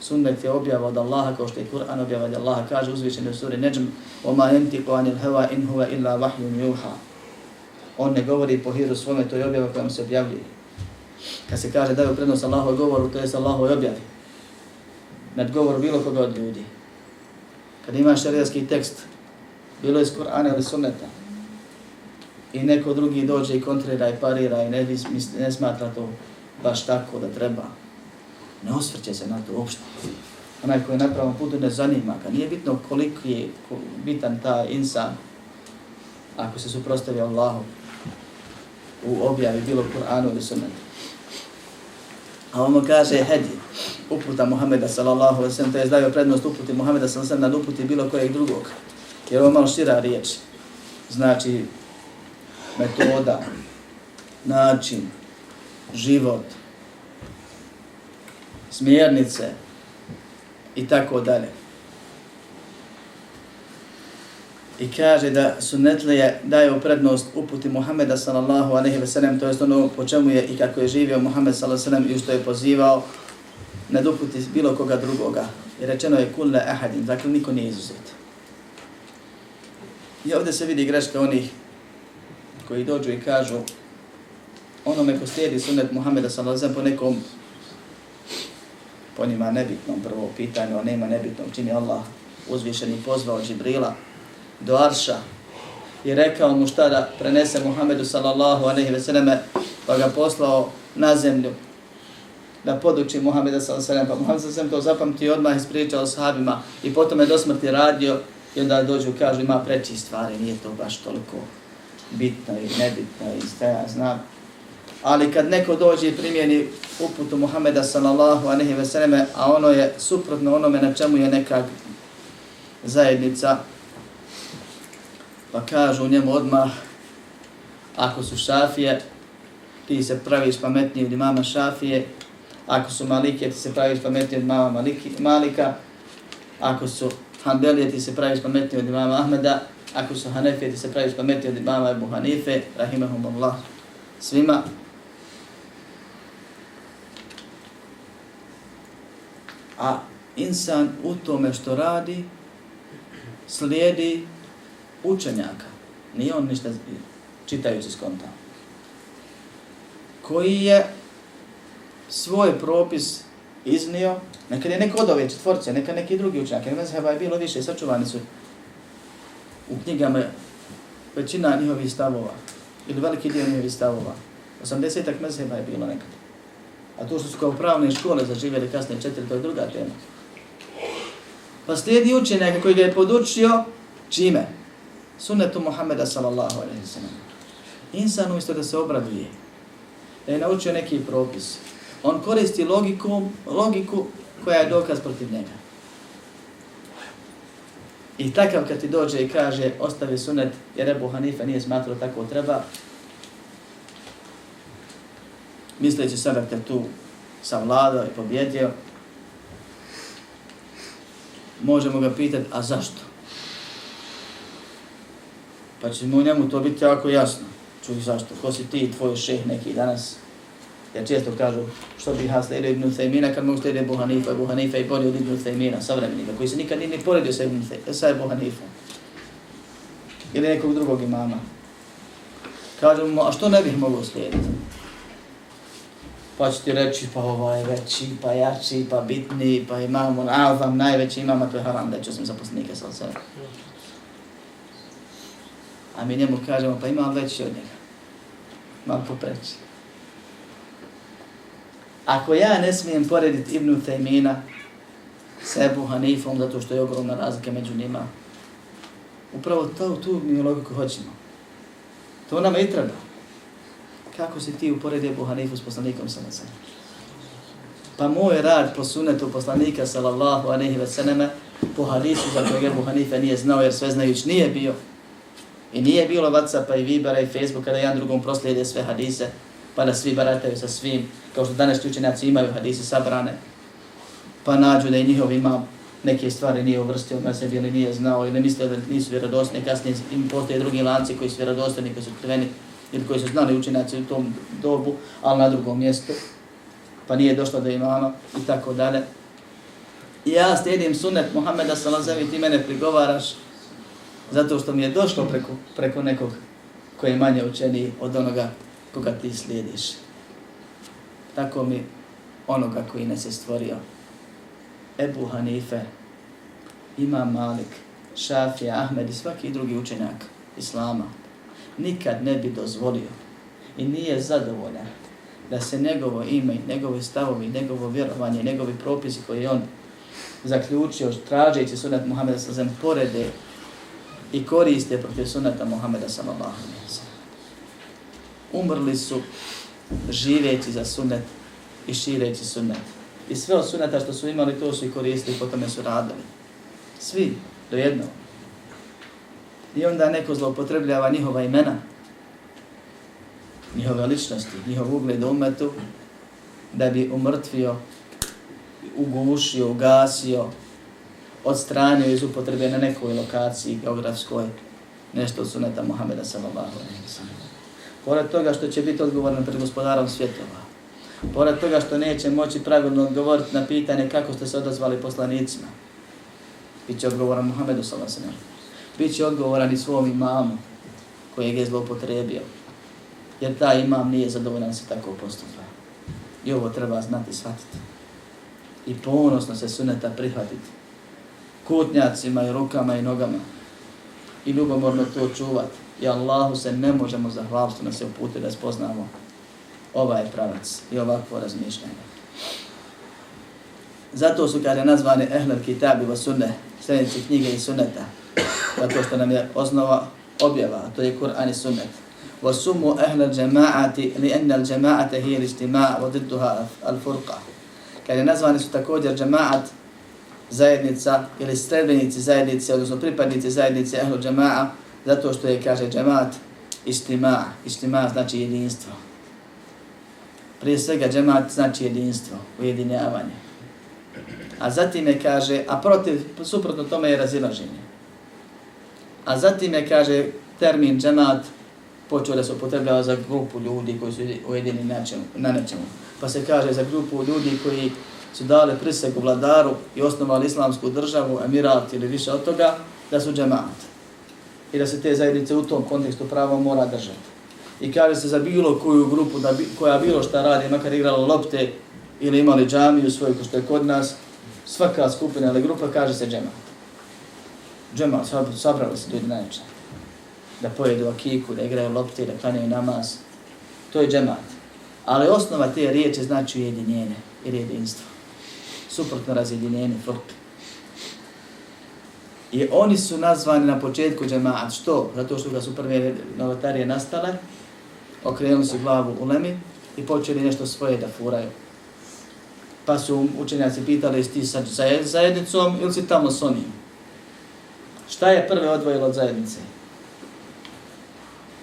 A: Sunnet je objava od Allaha, kao što je Kur'an objava od Allaha, kaže uzvišeni u suri Neđm, وَمَا يَنْتِقُ عَنِ الْهَوَا إِنْ هُوَ إِلَّا وَحْيٌ يُوحَا on ne govori po hiru svome, to je objava koja mu se objavljuje. Kad se kaže da je prednost Allahove govoru, to je sa Allahove objavi. nad govor bilo koga od ljudi. Kad imaš šarijatski tekst, bilo iz Kur'ana ili sunneta, i neko drugi dođe i kontrira i parira i ne, ne smatra to baš tako da treba, ne osvrće se na to uopšte. Onaj koji je na pravom putu ne zanima ga. Nije bitno koliko je bitan ta insan ako se suprostavi Allahu u objavi bilo Kur'anu ili sunnetu. A on mu kaže hedi, uputa Muhammeda sallallahu alaihi sallam, to je zdavio prednost uputi Muhammeda sallallahu alaihi sallam nad uputi bilo kojeg drugog. Jer ovo malo šira riječ. Znači, metoda, način, život, smjernice i tako dalje. I kaže da sunnetlije daju prednost uputi Muhammeda sallallahu aleyhi ve sellem, to je ono po čemu je i kako je živio Muhammed sallallahu aleyhi ve sellem i što je pozivao ne doputi bilo koga drugoga. I rečeno je kulle ahadin, dakle niko nije izuzet. I ovdje se vidi greška onih koji dođu i kažu onome ko slijedi sunnet Muhammeda sallallahu alejhi ve po nekom po njima nebitnom prvo pitanju, a nema nebitnom čim je Allah uzvišeni pozvao Džibrila do Arša i rekao mu šta da prenese Muhammedu sallallahu alejhi ve selleme pa ga poslao na zemlju da poduči Muhammeda sallallahu alejhi ve sellem. Pa Muhammed sallallahu to zapamtio odmah ispričao sahabima i potom je do smrti radio i onda dođu kažu ima preči stvari nije to baš toliko bitno i nebitno i šta ja znam. Ali kad neko dođe i primjeni uputu Muhameda sallallahu aleyhi ve selleme, a ono je suprotno onome na čemu je neka zajednica, pa kažu njemu odmah, ako su šafije, ti se praviš pametniji od imama šafije, ako su malike, ti se praviš pametniji od mama maliki, malika, ako su hanbelije, ti se praviš pametniji od imama Ahmeda, ako su Hanefije ti se praviš pameti od imama Ebu Hanife, rahimahumullah, svima. A insan u tome što radi, slijedi učenjaka. Nije on ništa čitajući skonta. Koji je svoj propis iznio, nekad je neko od ove četvorce, nekad neki drugi učenjak, jer mezheba je bilo više, sačuvani su u knjigama većina njihovih stavova, ili veliki dio njihovih stavova. 80-ak mezheba je bilo nekad. A to što su kao pravne škole zaživjeli kasnije četiri, to je druga tema. Pa slijedi učenjak koji ga je podučio čime? Sunnetu Muhammeda sallallahu alaihi sallam. Insan umjesto da se obraduje, da je naučio neki propis, on koristi logiku, logiku koja je dokaz protiv njega. I takav kad ti dođe i kaže ostavi sunet jer Ebu Hanife nije smatrao tako treba, misleći sada kad tu sam vladao i pobjedio, možemo ga pitati, a zašto? Pa će mu njemu to biti jako jasno. Čuj zašto, ko si ti i tvoj šeh neki danas, Jer često kažu što bi ha slijedio Ibn Thaymina kad mogu slijedio Ebu Hanifa, Ebu Hanifa i bolje od Ibn Thaymina, savremenika, koji se nikad nije poredio sa, Ibn sa Ebu Hanifa. Ili nekog drugog imama. Kažu mu, a što ne bih mogao slijediti? Pa ću ti reći, pa ovaj veći, pa jači, pa bitni, pa imamo, on azam, najveći imama, to je haram, da ću sam zaposlenike sa sebe. A mi njemu kažemo, pa imam veći od njega. Malo popreći. Ako ja ne smijem porediti Ibnu Tejmina s Ebu Hanifom zato što je ogromna razlika među njima, upravo to, tu mi logiku hoćemo. To nam i treba. Kako si ti uporedi Ebu Hanifu s poslanikom sa nasem? Pa moj rad po sunetu poslanika sallallahu anehi ve seneme po hadisu za kojeg Ebu Hanife nije znao jer sve znajući nije bio. I nije bilo Whatsappa i Vibera i Facebooka da jedan drugom proslijede sve hadise pa da svi barataju sa svim, kao što danas učenjaci imaju hadise sabrane, pa nađu da i njihov ima neke stvari nije uvrstio na sebi ili nije znao ili misle da nisu vjerodostni, kasnije im postoje drugi lanci koji su vjerodostani, koji su krveni ili koji su znali učenjaci u tom dobu, ali na drugom mjestu, pa nije došlo do imama i tako dalje. I ja slijedim sunet Muhammeda sallallahu ti mene prigovaraš zato što mi je došlo preko, preko nekog koji je manje učeniji od onoga koga ti slijediš. Tako mi onoga koji nas je stvorio Ebu Hanife, Imam Malik, Šafija, Ahmed i svaki drugi učenjak Islama nikad ne bi dozvolio i nije zadovoljan da se njegovo ime, njegovi stavovi, njegovo vjerovanje, njegovi propisi koje on zaključio tražeći sunat Muhammeda sa zem porede i koriste protiv sunata Muhammeda sallallahu Umrli su živeći za sunnet i šireći sunnet. I sve od suneta što su imali, to su i koristili, potom su radili. Svi, do jednog. I onda neko zloupotrebljava njihova imena, njihove ličnosti, njihov ugled umetu, da bi umrtvio, ugušio, ugasio, odstranio iz upotrebe na nekoj lokaciji geografskoj, nešto od suneta Muhammeda sallallahu alaihi wa sallam. Pored toga što će biti odgovoran pred gospodarom svjetova, pored toga što neće moći pravilno odgovoriti na pitanje kako ste se odazvali poslanicima, bit će odgovoran Muhammedu sallallahu alejhi ve sellem. Bit će odgovoran i svom imamu kojeg je zlopotrebio, jer taj imam nije zadovoljan se tako postupa. I ovo treba znati, shvatiti. I ponosno se suneta prihvatiti. Kutnjacima i rukama i nogama. I ljubomorno to čuvati. I Allahu se ne možemo zahvaliti na se upute da spoznamo ovaj pravac i ovakvo razmišljanje. Zato su kada nazvane Ehlel Kitabi wa Sunne, sljedeće knjige i sunneta, zato što nam je osnova objava, a to je Kur'an i sunnet. وسموا أهل الجماعة لأن الجماعة هي الاجتماع وضدها الفرقة. Kad je nazvani su također džemaat zajednica ili sredbenici zajednice, odnosno pripadnici zajednice ehlu džema'a, zato što je, kaže džemat, istima. Istima znači jedinstvo. Prije svega džemat znači jedinstvo, ujedinjavanje. A zatim je kaže, a protiv, suprotno tome je razilaženje. A zatim je kaže termin džemat počeo da se upotrebljava za grupu ljudi koji su ujedini na, na nečemu. Pa se kaže za grupu ljudi koji su dali prisegu vladaru i osnovali islamsku državu, emirat ili više od toga, da su džemat. I da se te zajednice u tom kontekstu prava mora držati. I kaže se za bilo koju grupu da bi, koja bilo šta radi, makar igrala lopte ili imali džamiju svoju, ko što je kod nas, svaka skupina ili grupa kaže se džemat. Džemat, sabrali se ljudi na da pojedu akiku, da igraju lopte, da klanjaju namaz. To je džemat. Ali osnova te riječi znači ujedinjenje i jedinstvo. Suprotno razjedinjenje, frk. I oni su nazvani na početku džemat. Što? Zato što ga su prve novatarije nastale, okrenuli su glavu u lemi i počeli nešto svoje da furaju. Pa su učenjaci pitali, jesi ti sa zajednicom ili si tamo s onim? Šta je prve odvojilo od zajednice?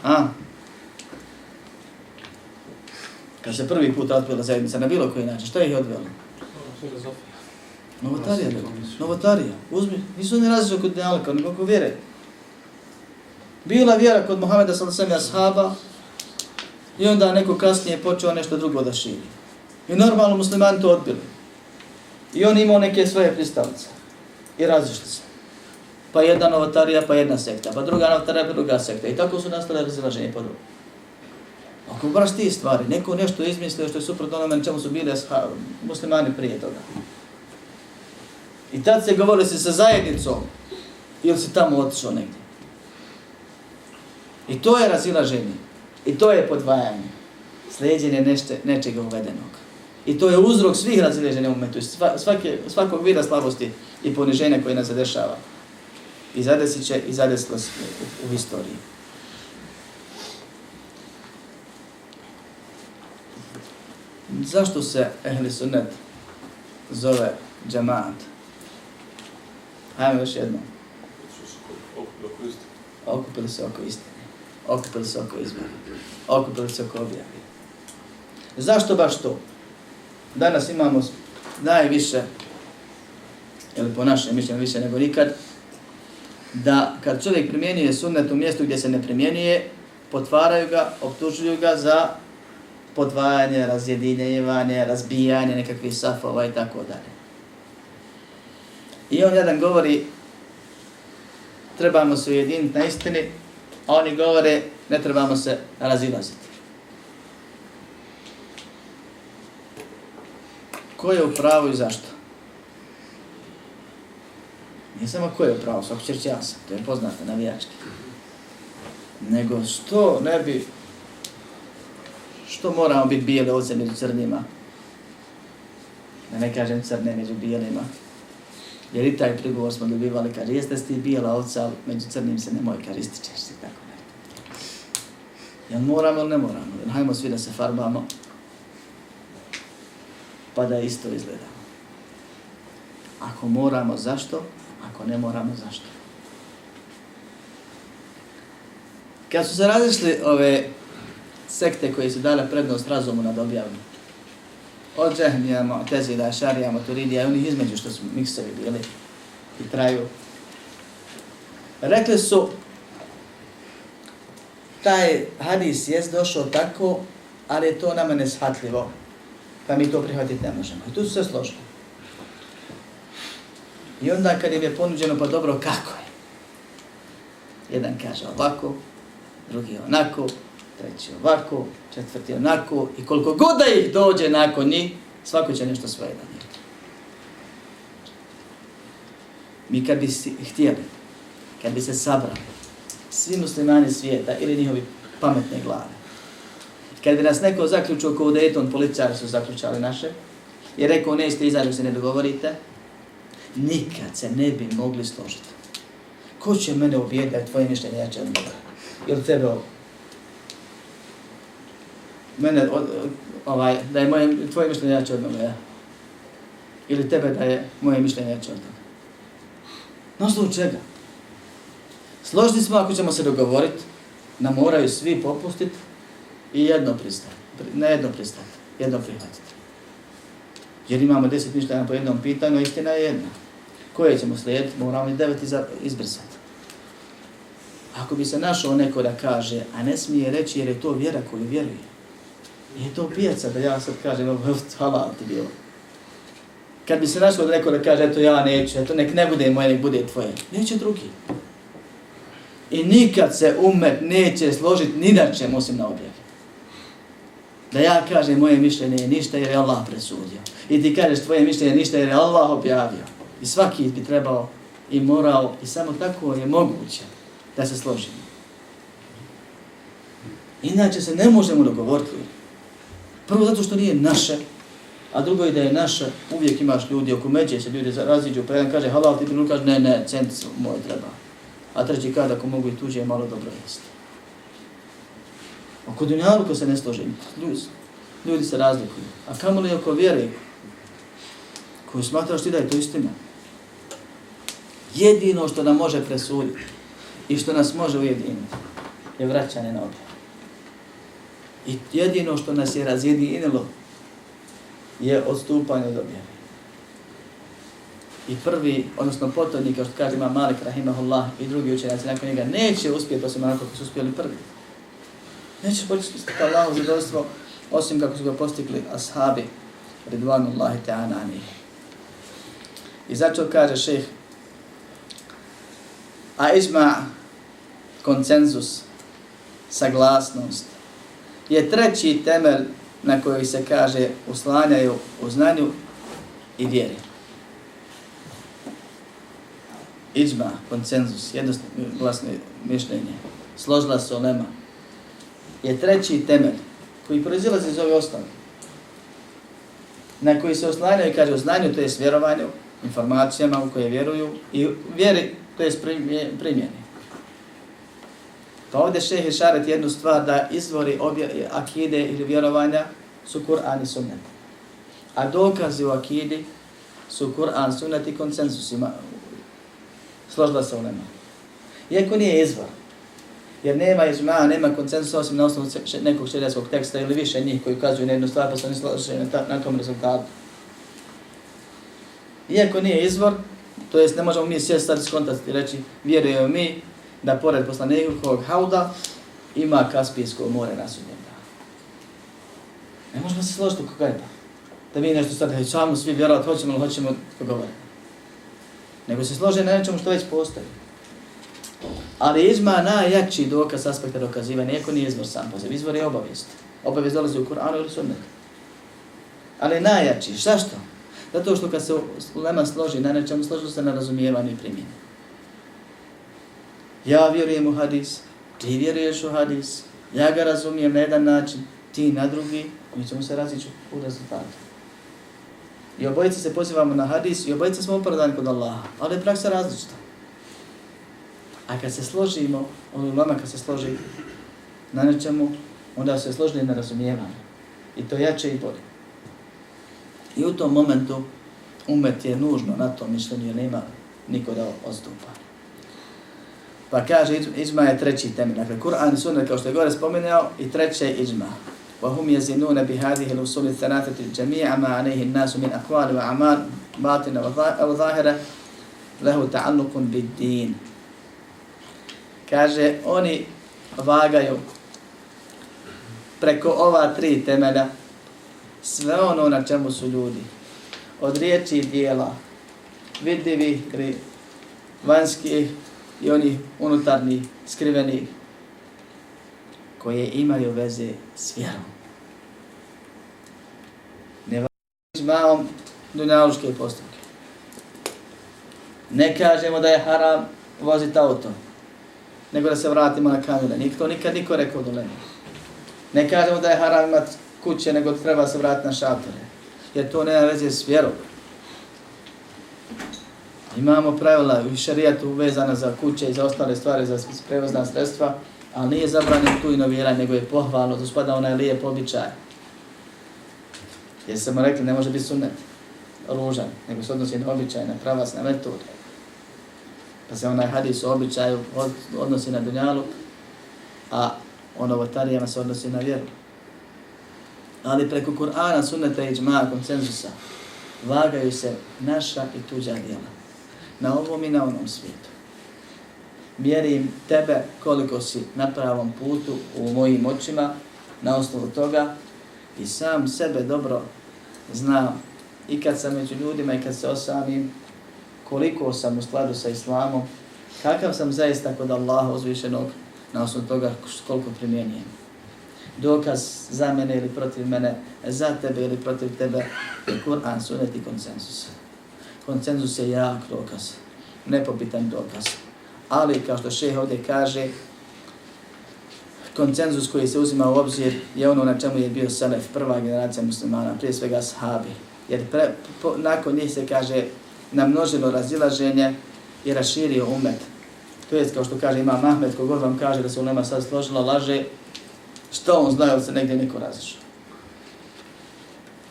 A: A? Kad se prvi put odvela zajednica na bilo koji način, šta ih je odvelo? Novotarija. Novotarija. Uzmi, nisu oni različili kod Nealka, nego kod vjere. Bila vjera kod Mohameda sa sam ashaba i onda neko kasnije počeo nešto drugo da širi. I normalno muslimani to odbili. I on imao neke svoje pristalice. I različite se pa jedna novotarija, pa jedna sekta, pa druga novotarija, pa druga sekta. I tako su nastale razilaženje po drugu. Ako baš ti stvari, neko nešto izmislio što je suprotno onome na čemu su bili muslimani prije toga. I tad se govore se sa zajednicom ili si tamo otišao negdje. I to je razilaženje. I to je podvajanje. Sleđenje nešte, nečega uvedenog. I to je uzrok svih razilaženja u momentu. Svake, svakog vida slabosti i poniženja koje nas zadešava i zadesit će i zadesilo se u, u historiji. Zašto se ehli sunnet zove džemaat? Hajmo još jedno. Okupili se oko istine. Okupili se oko izmjena. Okupili se oko objave. Zašto baš to? Danas imamo najviše, ili po našem mišljenju više nego nikad, da kad čovjek primjenjuje sunnet u mjestu gdje se ne primjenjuje, potvaraju ga, optužuju ga za podvajanje, razjedinjevanje, razbijanje nekakvih safova i tako dalje. I on jedan govori, trebamo se ujediniti na istini, a oni govore, ne trebamo se razilaziti. Ko je u pravu i zašto? Nije samo ko je pravo, svako čerć ja sam, to je poznato, navijački. Nego što ne bi, što moramo biti bijeli ovce među crnima? Da ne kažem crne među bijelima. Jer i taj prigovor smo dobivali, kad jeste ti bijela ovca, ali među crnim se nemoj, kaže, ističeš se tako nešto. Jel moramo ili ne moramo? Jel hajmo svi da se farbamo, pa da isto izgledamo. Ako moramo, zašto? Ako ne moramo, zašto? Kad su se razišli ove sekte koje su dale prednost razumu nad objavnom, od Džehmija, Mu'tezila, Šarija, Maturidija i onih između što su miksevi bili i traju, rekli su taj hadis je došao tako, ali je to nama neshatljivo, pa mi to prihvatiti ne možemo. I tu su se složili. I onda kad im je ponuđeno, pa dobro, kako je? Jedan kaže ovako, drugi onako, treći ovako, četvrti onako, i koliko god da ih dođe nakon njih, svako će nešto svoje da nije. Mi kad bi htjeli, kad bi se sabrali, svi muslimani svijeta ili njihovi pametne glave, kad bi nas neko zaključio kao Dayton, policijari su zaključali naše, i rekao, nećete izađu se ne dogovorite, nikad se ne bi mogli složiti. Ko će mene ubijediti da je tvoje mišljenje jače od Boga? Ili tebe ovo? Mene, ovaj, da je moje, tvoje mišljenje jače od mene. Ili tebe da je moje mišljenje jače od Boga? Na osnovu čega? Složni smo ako ćemo se dogovoriti, nam moraju svi popustiti i jedno pristati. Ne jedno pristati, jedno prihvatiti. Jer imamo deset mišljenja po jednom pitanju, istina je jedna koje ćemo slijediti, moramo i devet izbrisati. Ako bi se našao neko da kaže, a ne smije reći jer je to vjera koju vjeruje, Nije to pijaca da ja sad kažem, hvala ti bilo. Kad bi se našao da neko da kaže, eto ja neću, eto nek ne bude moje, nek bude tvoje, neće drugi. I nikad se umet neće složiti ni da čem osim na objavi. Da ja kažem moje mišljenje je ništa jer je Allah presudio. I ti kažeš tvoje mišljenje je ništa jer je Allah objavio. I svaki bi trebao i morao i samo tako je moguće da se složimo. Inače se ne možemo dogovoriti. Prvo zato što nije naše, a drugo je da je naše, uvijek imaš ljudi oko međe, se ljudi raziđu, pa jedan kaže halal, ti drugi kaže ne, ne, cent moj treba. A treći kaže ako mogu i tuđe, malo dobro jesti. Oko dunjaluka se ne složi, ljudi, ljudi se razlikuju. A kamo li oko vjere, koju smatraš ti da je to istina? Jedino što nam može presuditi i što nas može ujediniti je vraćanje na objav. I jedino što nas je razjedinilo je odstupanje od objave. I prvi, odnosno potomnik, kao što kaže ima Malik Rahimahullah i drugi učenjaci nakon njega, neće uspjeti osim onako kako su uspjeli prvi. Neće početi Allahu zadovoljstvo osim kako su ga postigli ashabi Ridvanullahi ta'ana I zato kaže šejh, A izma, koncenzus, saglasnost, je treći temelj na koji se kaže uslanjaju u znanju i vjeri. Iđma, koncenzus, jednostavno mišljenje, složila se olema, je treći temelj koji proizilazi iz ove osnove, na koji se oslanjaju, kaže, u znanju, to je vjerovanju, informacijama u koje vjeruju i vjeri to je primjeni. Pa ovdje šehe šaret jednu stvar da izvori obje akide ili vjerovanja su Kur'an i sunnet. A dokazi u akidi su Kur'an, sunnet i konsensus ima. Složila se u nema. Iako nije izvor, jer nema izma, nema konsensusa osim na osnovu nekog šerijskog teksta ili više njih koji ukazuju na jednu stvar pa se oni složili na, na tom rezultatu. Iako nije izvor, To jest ne možemo mi sjesti sad skontati i reći vjerujemo mi da pored poslanikovog hauda ima Kaspijsko more na sudnjem Ne možemo se složiti oko gajba. Da mi nešto sad hećamo, svi vjerovati, hoćemo ili hoćemo govoriti. Nego se slože na nečemu što već postoji. Ali izma najjači dokaz aspekta dokazivanja, nijeko nije izvor sam poziv, izvor je obavijest. Obavijest dolazi u Kur'anu ili sunnetu. Ali najjači, zašto? Zato što kad se ulema složi na nečemu, složu se na razumijevanju i primjenju. Ja vjerujem u hadis, ti vjeruješ u hadis, ja ga razumijem na jedan način, ti na drugi, mi ćemo se razići u rezultatu. I obojice se pozivamo na hadis i obojice smo opravdani kod Allaha, ali je praksa različita. A kad se složimo, ono lama kad se složi na nečemu, onda se složili na razumijevanju. I to jače i bolje. I u tom momentu umet je nužno na tom mišljenju, nema niko da odstupa. Pa kaže, iđma je treći temelj. Dakle, Kur'an i sunnet, kao što je gore spomenuo, i treće iđma. وهم يزنون بهذه الأصول الثلاثة جميع ما عليه الناس من أقوال وأعمال باطنة أو ظاهرة له تعلق بالدين kaže oni vagaju preko ova tri temelja sve ono na čemu su ljudi od riječi i dijela vidljivi ili vanjski i oni unutarnji skriveni koje imaju veze s vjerom. Ne važiš malom dunjaluške postupke. Ne kažemo da je haram voziti auto, nego da se vratimo na kamile. Nikto nikad niko rekao do mene. Ne kažemo da je haram imati kuće, nego treba se vratiti na šatore. Jer to nema veze s vjerom. Imamo pravila u šarijatu vezana za kuće i za ostale stvari, za prevozna sredstva, ali nije zabranjen tu inoviranje, nego je pohvalno, to spada onaj lijep običaj. Jer smo rekli, ne može biti sunnet, ružan, nego se odnosi na običaj, na pravac, na metod. Pa se onaj hadis o običaju od, odnosi na dunjalu, a on ovotarijama se odnosi na vjeru. Ali preko Kur'ana, sunneta i džma, koncenzusa, vagaju se naša i tuđa djela. Na ovom i na onom svijetu mjerim tebe koliko si na pravom putu u mojim očima na osnovu toga i sam sebe dobro znam i kad sam među ljudima i kad se osamim koliko sam u skladu sa islamom, kakav sam zaista kod Allaha uzvišenog na osnovu toga koliko primjenjujem. Dokaz za mene ili protiv mene, za tebe ili protiv tebe Kur'an, sunet i konsensus koncenzus je jak dokaz, nepobitan dokaz ali kao što šeha ovdje kaže, koncenzus koji se uzima u obzir je ono na čemu je bio Selef, prva generacija muslimana, prije svega sahabi. Jer pre, po, nakon njih se kaže namnožilo razilaženje i raširio umet. To je kao što kaže Imam Ahmed, kogod vam kaže da se u nema sad složilo, laže, što on zna ili se negdje neko razišao.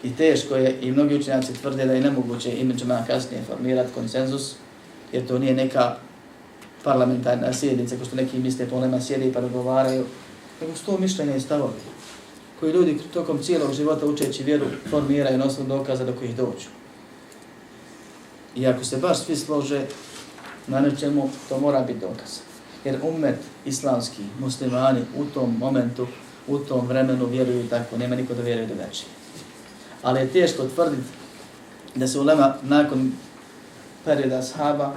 A: I teško je, i mnogi učenjaci tvrde da je nemoguće imidžima kasnije formirati konsenzus, jer to nije neka parlamentarna sjednica, ko što neki misle, po nema sjedi pa dogovaraju, nego sto mišljenja i stavovi, koji ljudi tokom cijelog života učeći vjeru formiraju na osnovu dokaza do kojih dođu. I ako se baš svi slože na nečemu, to mora biti dokaz. Jer umet islamski, muslimani u tom momentu, u tom vremenu vjeruju tako, nema niko da vjeruje do veće. Ali je teško tvrditi da se ulema nakon perioda sahaba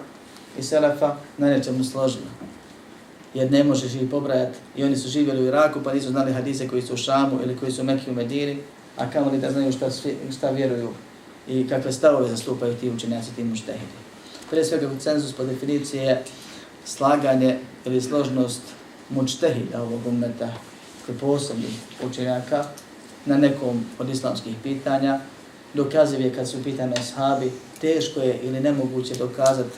A: i Selefa na nečemu složila. Jer ne možeš ih pobrajati. I oni su živjeli u Iraku pa nisu znali hadise koji su u Šamu ili koji su u Mekiju Medini, a kamo li da znaju šta, šta vjeruju i kakve stavove zastupaju ti učenjaci, ti muštehidi. Prije svega cenzus po definiciji je slaganje ili složnost mučtehida ovog umeta koji posebni učenjaka na nekom od islamskih pitanja, dokaziv je kad su pitanje ashabi, teško je ili nemoguće dokazati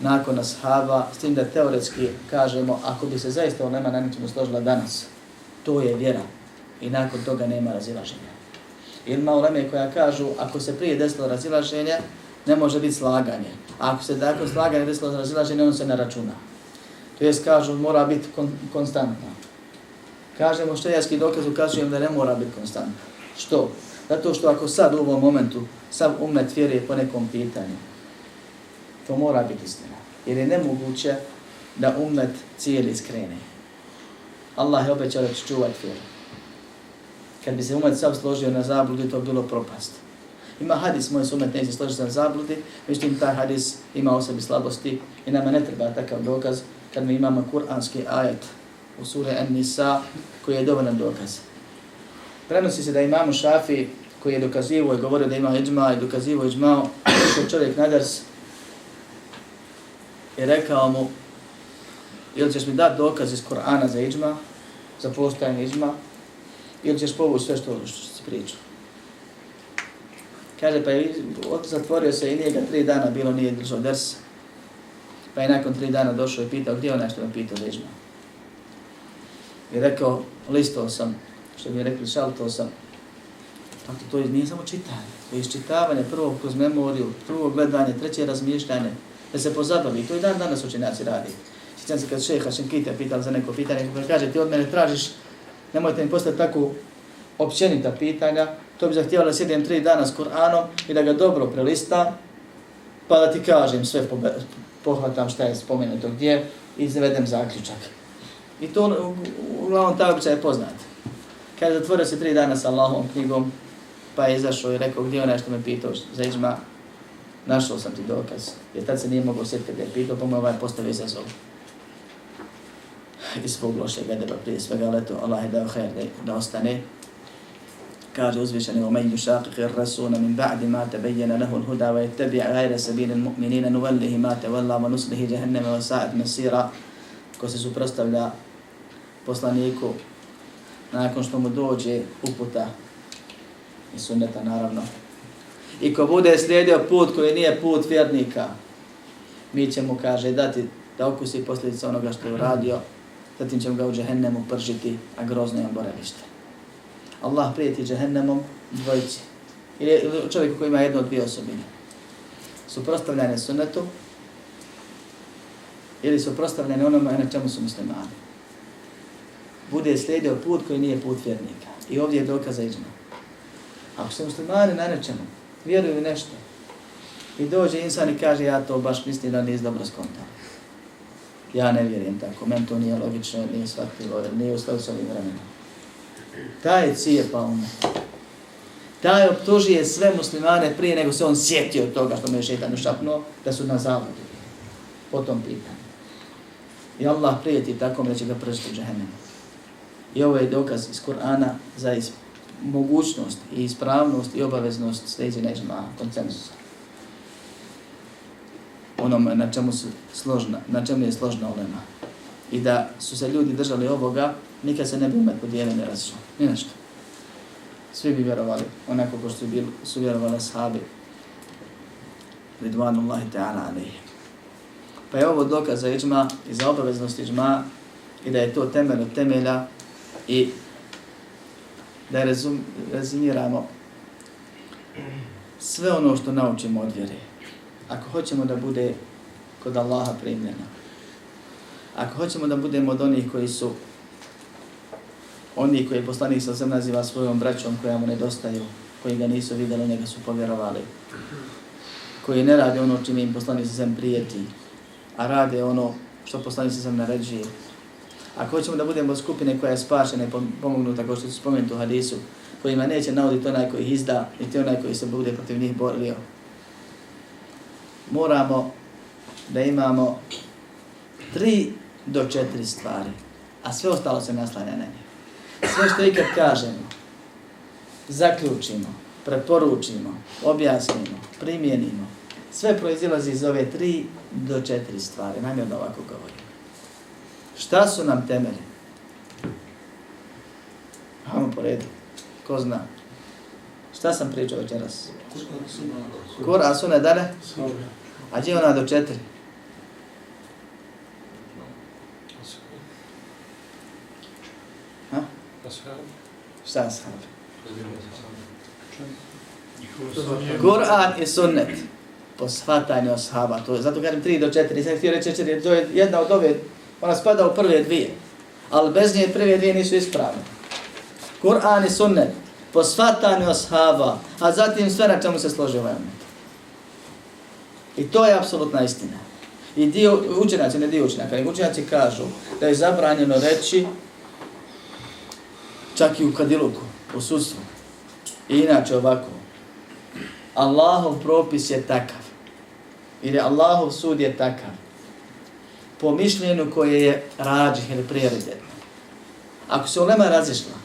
A: nakon ashaba, s tim da teoretski kažemo, ako bi se zaista u nema na ničemu složila danas, to je vjera i nakon toga nema razilaženja. Ima uleme koja kažu, ako se prije desilo razilaženje, ne može biti slaganje. A ako se tako slaganje desilo razilaženje, ono se ne računa. To jest, kažu, mora biti kon konstantno. Kažemo što dokaz ukazujem da ne mora biti konstantno. Što? Zato što ako sad u ovom momentu sam umet vjeruje po nekom pitanju, To mora biti istina. Jer je nemoguće da umet cijeli skrene. Allah je obećao da će čuvati vjeru. Kad bi se umet sav složio na zabludi, to bi bilo propast. Ima hadis, moj umet neće složiti na zabludi, međutim taj hadis ima o sebi slabosti i nama ne treba takav dokaz kad mi imamo kuranski ajet u sure An-Nisa koji je dovoljan dokaz. Prenosi se da imamo šafi koji je dokazivo i govorio da ima iđma i dokazivo iđma, što čovjek na ders i rekao mu ili ćeš mi dati dokaz iz Korana za iđma, za postojanje iđma, ili ćeš povući sve što, što si pričao. Kaže, pa je zatvorio se i nije ga tri dana bilo, nije držao ders. Pa je nakon tri dana došao i pitao, gdje je onaj što me pitao za iđma? I rekao, listao sam, što bi rekli, šaltao sam. Dakle, to nije samo čitanje, to je iščitavanje, prvo kroz memoriju, drugo gledanje, treće razmišljanje, da se pozabavi. To i dan danas učenjaci radi. Sjećam se kad šeha Šenkita pitala za neko pitanje, kada kaže, ti od mene tražiš, nemojte mi postati tako općenita pitanja, to bi zahtjevalo da sjedim tri dana s Kur'anom i da ga dobro prelistam, pa da ti kažem sve, pohvatam šta je spomenuto gdje i zavedem zaključak. I to uglavnom ta običaj je poznat. Kada zatvorio se tri dana sa Allahovom knjigom, pa je izašao i rekao gdje onaj što me pitao za iđma, našao sam ti dokaz. Jer tad se nije mogao sjetiti kada je pitao, pa mu ovaj postavio izazov. Iz svog lošeg edeba prije svega, ali eto, Allah je dao hajr da, da ostane. Kaže uzvišeni u među šaqiqi rasuna min ba'di ma tabayyana lahu al-huda wa yattabi' ghayra sabili mu'minina, nuwallihi ma tawalla wa nuslihi jahannama wa sa'at ko se suprostavlja poslaniku nakon što mu dođe uputa i sunneta naravno. I ko bude slijedio put koji nije put vjernika, mi ćemo, kaže, dati da okusi posljedice onoga što je uradio, zatim ćemo ga u džehennemu pržiti, a grozno je boravište. Allah prijeti džehennemom dvojici. Ili čovjeku koji ima jednu od dvije osobine. Suprostavljanje sunnetu ili suprostavljanje onome na čemu su muslimani. Bude slijedio put koji nije put vjernika. I ovdje je dokaza iđena. Ako se muslimani na nečemu vjeruju nešto i dođe insan i kaže ja to baš mislim da nije dobro skontao. Ja ne vjerujem tako, men to nije logično, nije shvatilo, nije u skladu s ovim vremenom. Taj cije pa ume. Taj optužuje sve muslimane prije nego se on sjetio od toga što mu je šetan ušapnuo, da su na zavodu po tom pitanju. I Allah prijeti tako da će ga pržiti u džahennemu. I ovo je dokaz iz Kur'ana za is mogućnost i ispravnost i obaveznost sljeđe nežma koncenzusa. Onom na čemu, su složna, na čemu je složna olema. I da su se ljudi držali ovoga, nikad se ne bi umet podijelili različno. Ni nešto. Svi bi vjerovali, onako ko što bil, su vjerovali sahabi. Ridvanullahi ta'ala alaihi. Pa je ovo dokaz za iđma i za obaveznost iđma i da je to temelj od temelja i da rezum, rezimiramo sve ono što naučimo od vjere. Ako hoćemo da bude kod Allaha primljeno, ako hoćemo da budemo od onih koji su oni koji poslanik sa zem naziva svojom braćom koja mu nedostaju, koji ga nisu vidjeli, njega su povjerovali, koji ne rade ono čime im poslanik sa zem prijeti, a rade ono što poslanik sa zem naređuje, Ako hoćemo da budemo skupine koja je spašena i pomognuta, kao što su spomenuti u hadisu, kojima neće navoditi onaj koji ih izda, niti onaj koji se bude protiv njih borio, moramo da imamo tri do četiri stvari, a sve ostalo se naslanja na njih. Sve što ikad kažemo, zaključimo, preporučimo, objasnimo, primjenimo, sve proizilazi iz ove tri do četiri stvari. Namjerno ovako govorim. Šta su nam temelji? Hajmo po redu. Ko zna? Šta sam pričao večeras? Kur, a su ne dane? A gdje ona do četiri? Ha? Šta je sahabi? Kur'an i sunnet po shvatanju ashaba. To je, zato kažem 3 do 4, nisam htio reći 4, to je jedna od ove Ona spada u prve dvije. Ali bez nje prve dvije nisu ispravne. Kur'an i sunnet po svatanju ashaba, a zatim sve na čemu se složi ovaj umet. I to je apsolutna istina. I dio učenjaci, ne dio učenjaka, nego učenjaci kažu da je zabranjeno reći čak i u kadiluku, u sudstvu. I inače ovako. Allahov propis je takav. Ili Allahov sud je takav po mišljenju koje je rađih ili prioritetno. Ako se ulema razišla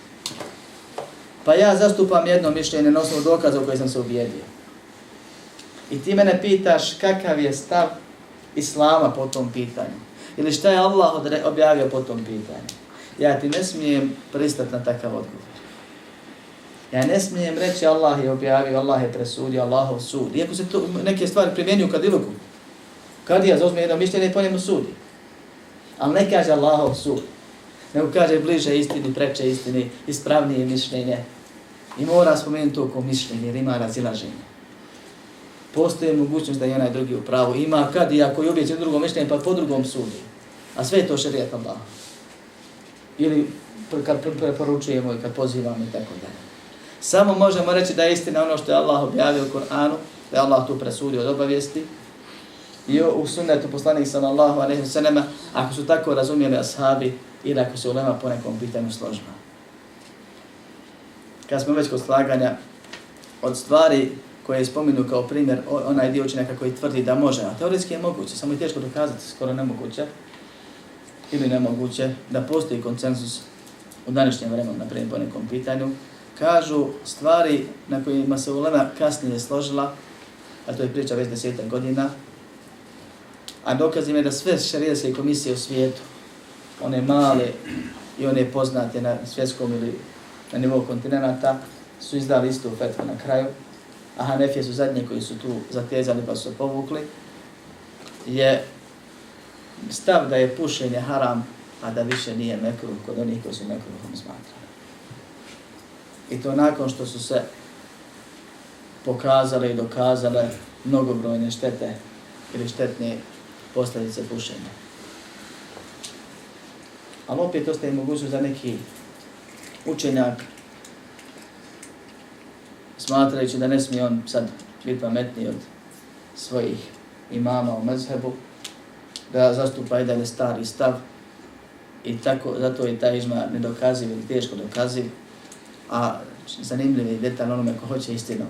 A: Pa ja zastupam jedno mišljenje na osnovu dokaza u koje sam se ubijedio. I ti mene pitaš kakav je stav Islama po tom pitanju. Ili šta je Allah objavio po tom pitanju. Ja ti ne smijem pristati na takav odgovor. Ja ne smijem reći Allah je objavio, Allah je presudio, Allahov sud. Iako se to neke stvari primjenjuju kad iluku. Kad ja zauzme jedno mišljenje i po njemu sudi. Ali ne kaže Allahov sud. Nego kaže bliže istini, preče istini, ispravnije mišljenje. I mora spomenuti oko mišljenje jer ima razilaženje. Postoje mogućnost da je onaj drugi u pravu. Ima kad i ako je ubijeći drugom mišljenje pa po drugom sudi. A sve je to šarijet Allah. Ili kad preporučujemo i kad pozivamo i tako dalje. Samo možemo reći da je istina ono što je Allah objavio u Koranu, da je Allah tu presudio od obavijesti. I u sunnetu poslanih sallallahu alaihi wa sallam, ako su tako razumijeli ashabi ili ako se ulema po nekom pitanju složba. Kad smo već kod slaganja, od stvari koje je spominu kao primjer onaj dio učenjaka koji tvrdi da može, a teoretski je moguće, samo je teško dokazati, skoro nemoguće, ili nemoguće, da postoji koncensus u današnjem vremenu, na primjer po nekom pitanju, kažu stvari na kojima se ulema kasnije složila, a to je priča već desetak godina, a dokaz im je da sve šarijetske komisije u svijetu, one male i one poznate na svjetskom ili na nivou kontinenta, su izdali istu fetvu na kraju, a Hanefije su zadnje koji su tu zatezali pa su povukli, je stav da je pušenje haram, a da više nije mekruh kod onih koji su mekruhom smatrali. I to nakon što su se pokazale i dokazale mnogobrojne štete ili štetne posljedice pušenja. Ali opet ostaje mogućnost za neki učenjak smatrajući da ne smije on sad biti pametniji od svojih imama u mezhebu, da zastupa i dalje stari stav i tako, zato je taj izma nedokaziv ili teško dokaziv, a zanimljiv je detalj onome ko hoće istinu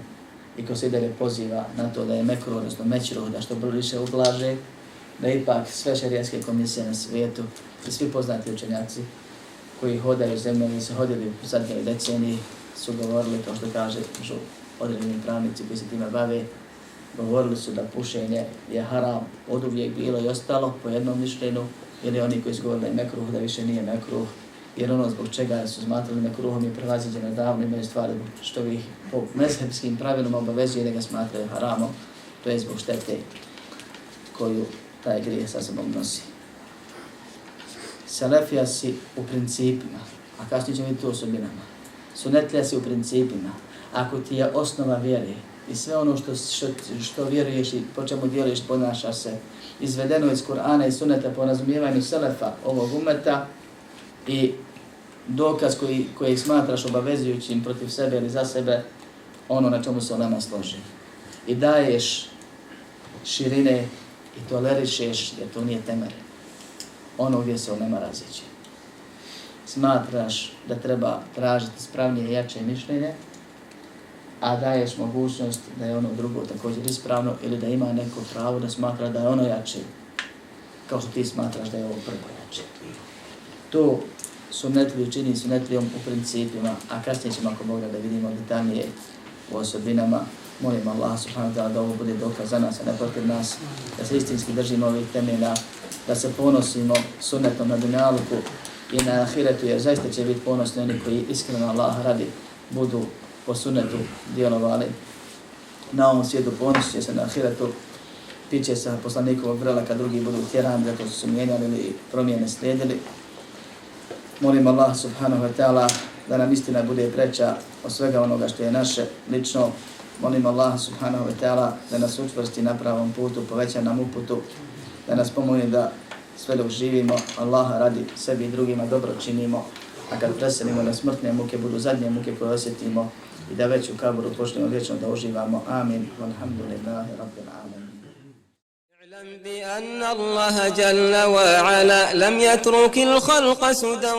A: i ko se dalje poziva na to da je mekro, odnosno mečro, da što više ublaže, da ipak sve šarijanske komisije na svijetu i svi poznati učenjaci koji hodaju zemljom i se hodili u zadnjoj deceniji su govorili, kao što kaže žu, određeni pravnici koji se time bave, govorili su da pušenje je haram. Od uvijek bilo i ostalo po jednom mišljenu, ili oni koji su govorili mekruh da više nije mekruh. Jer ono zbog čega su smatrali mekruhom je prevaziđeno davno imaju stvari što ih po mezhebskim pravilom obavezuje da ga smatraju haramom, to je zbog štete koju taj grijeh sa sobom nosi. Selefija si u principima, a kasnije ćemo vidjeti u osobinama. Sunetlija si u principima. Ako ti je osnova vjere i sve ono što, što, što vjeruješ i po čemu djeluješ, ponaša se, izvedeno iz Kur'ana i suneta po razumijevanju Selefa ovog umeta i dokaz koji, koji smatraš obavezujućim protiv sebe ili za sebe, ono na čemu se nama složi. I daješ širine i tolerišeš jer to nije temer. Ono gdje se onema razići. Smatraš da treba tražiti spravnije i jače mišljenje, a daješ mogućnost da je ono drugo također ispravno ili da ima neko pravo da smatra da je ono jače, kao što ti smatraš da je ovo prvo jače. To sunetliju čini sunetlijom u principima, a kasnije ćemo ako Boga da vidimo detaljnije u osobinama, molim Allah subhanahu wa ta'ala da ovo bude dokaz za nas, a ne protiv nas, da se istinski držimo ovih temelja, da se ponosimo sunnetom na dunjaluku i na ahiretu, jer zaista će biti ponosni oni koji iskreno Allah radi, budu po sunnetu djelovali. Na ovom svijetu ponosi će se na ahiretu, piće se poslanikovog vrela kad drugi budu tjerani, zato su se mijenjali ili promjene slijedili. Molim Allah subhanahu wa ta'ala da nam istina bude preča od svega onoga što je naše lično, Molim Allah subhanahu wa ta'ala da nas učvrsti na pravom putu, poveća nam uputu, da nas pomogne da sve dok živimo, Allaha radi sebi i drugima dobro činimo, a kad preselimo na smrtne muke, budu zadnje muke koje osjetimo i da već u kaboru počnemo vječno da uživamo. Amin. Alhamdulillahi rabbil alamin.
B: بأن الله جل وعلا لم يترك الخلق سدى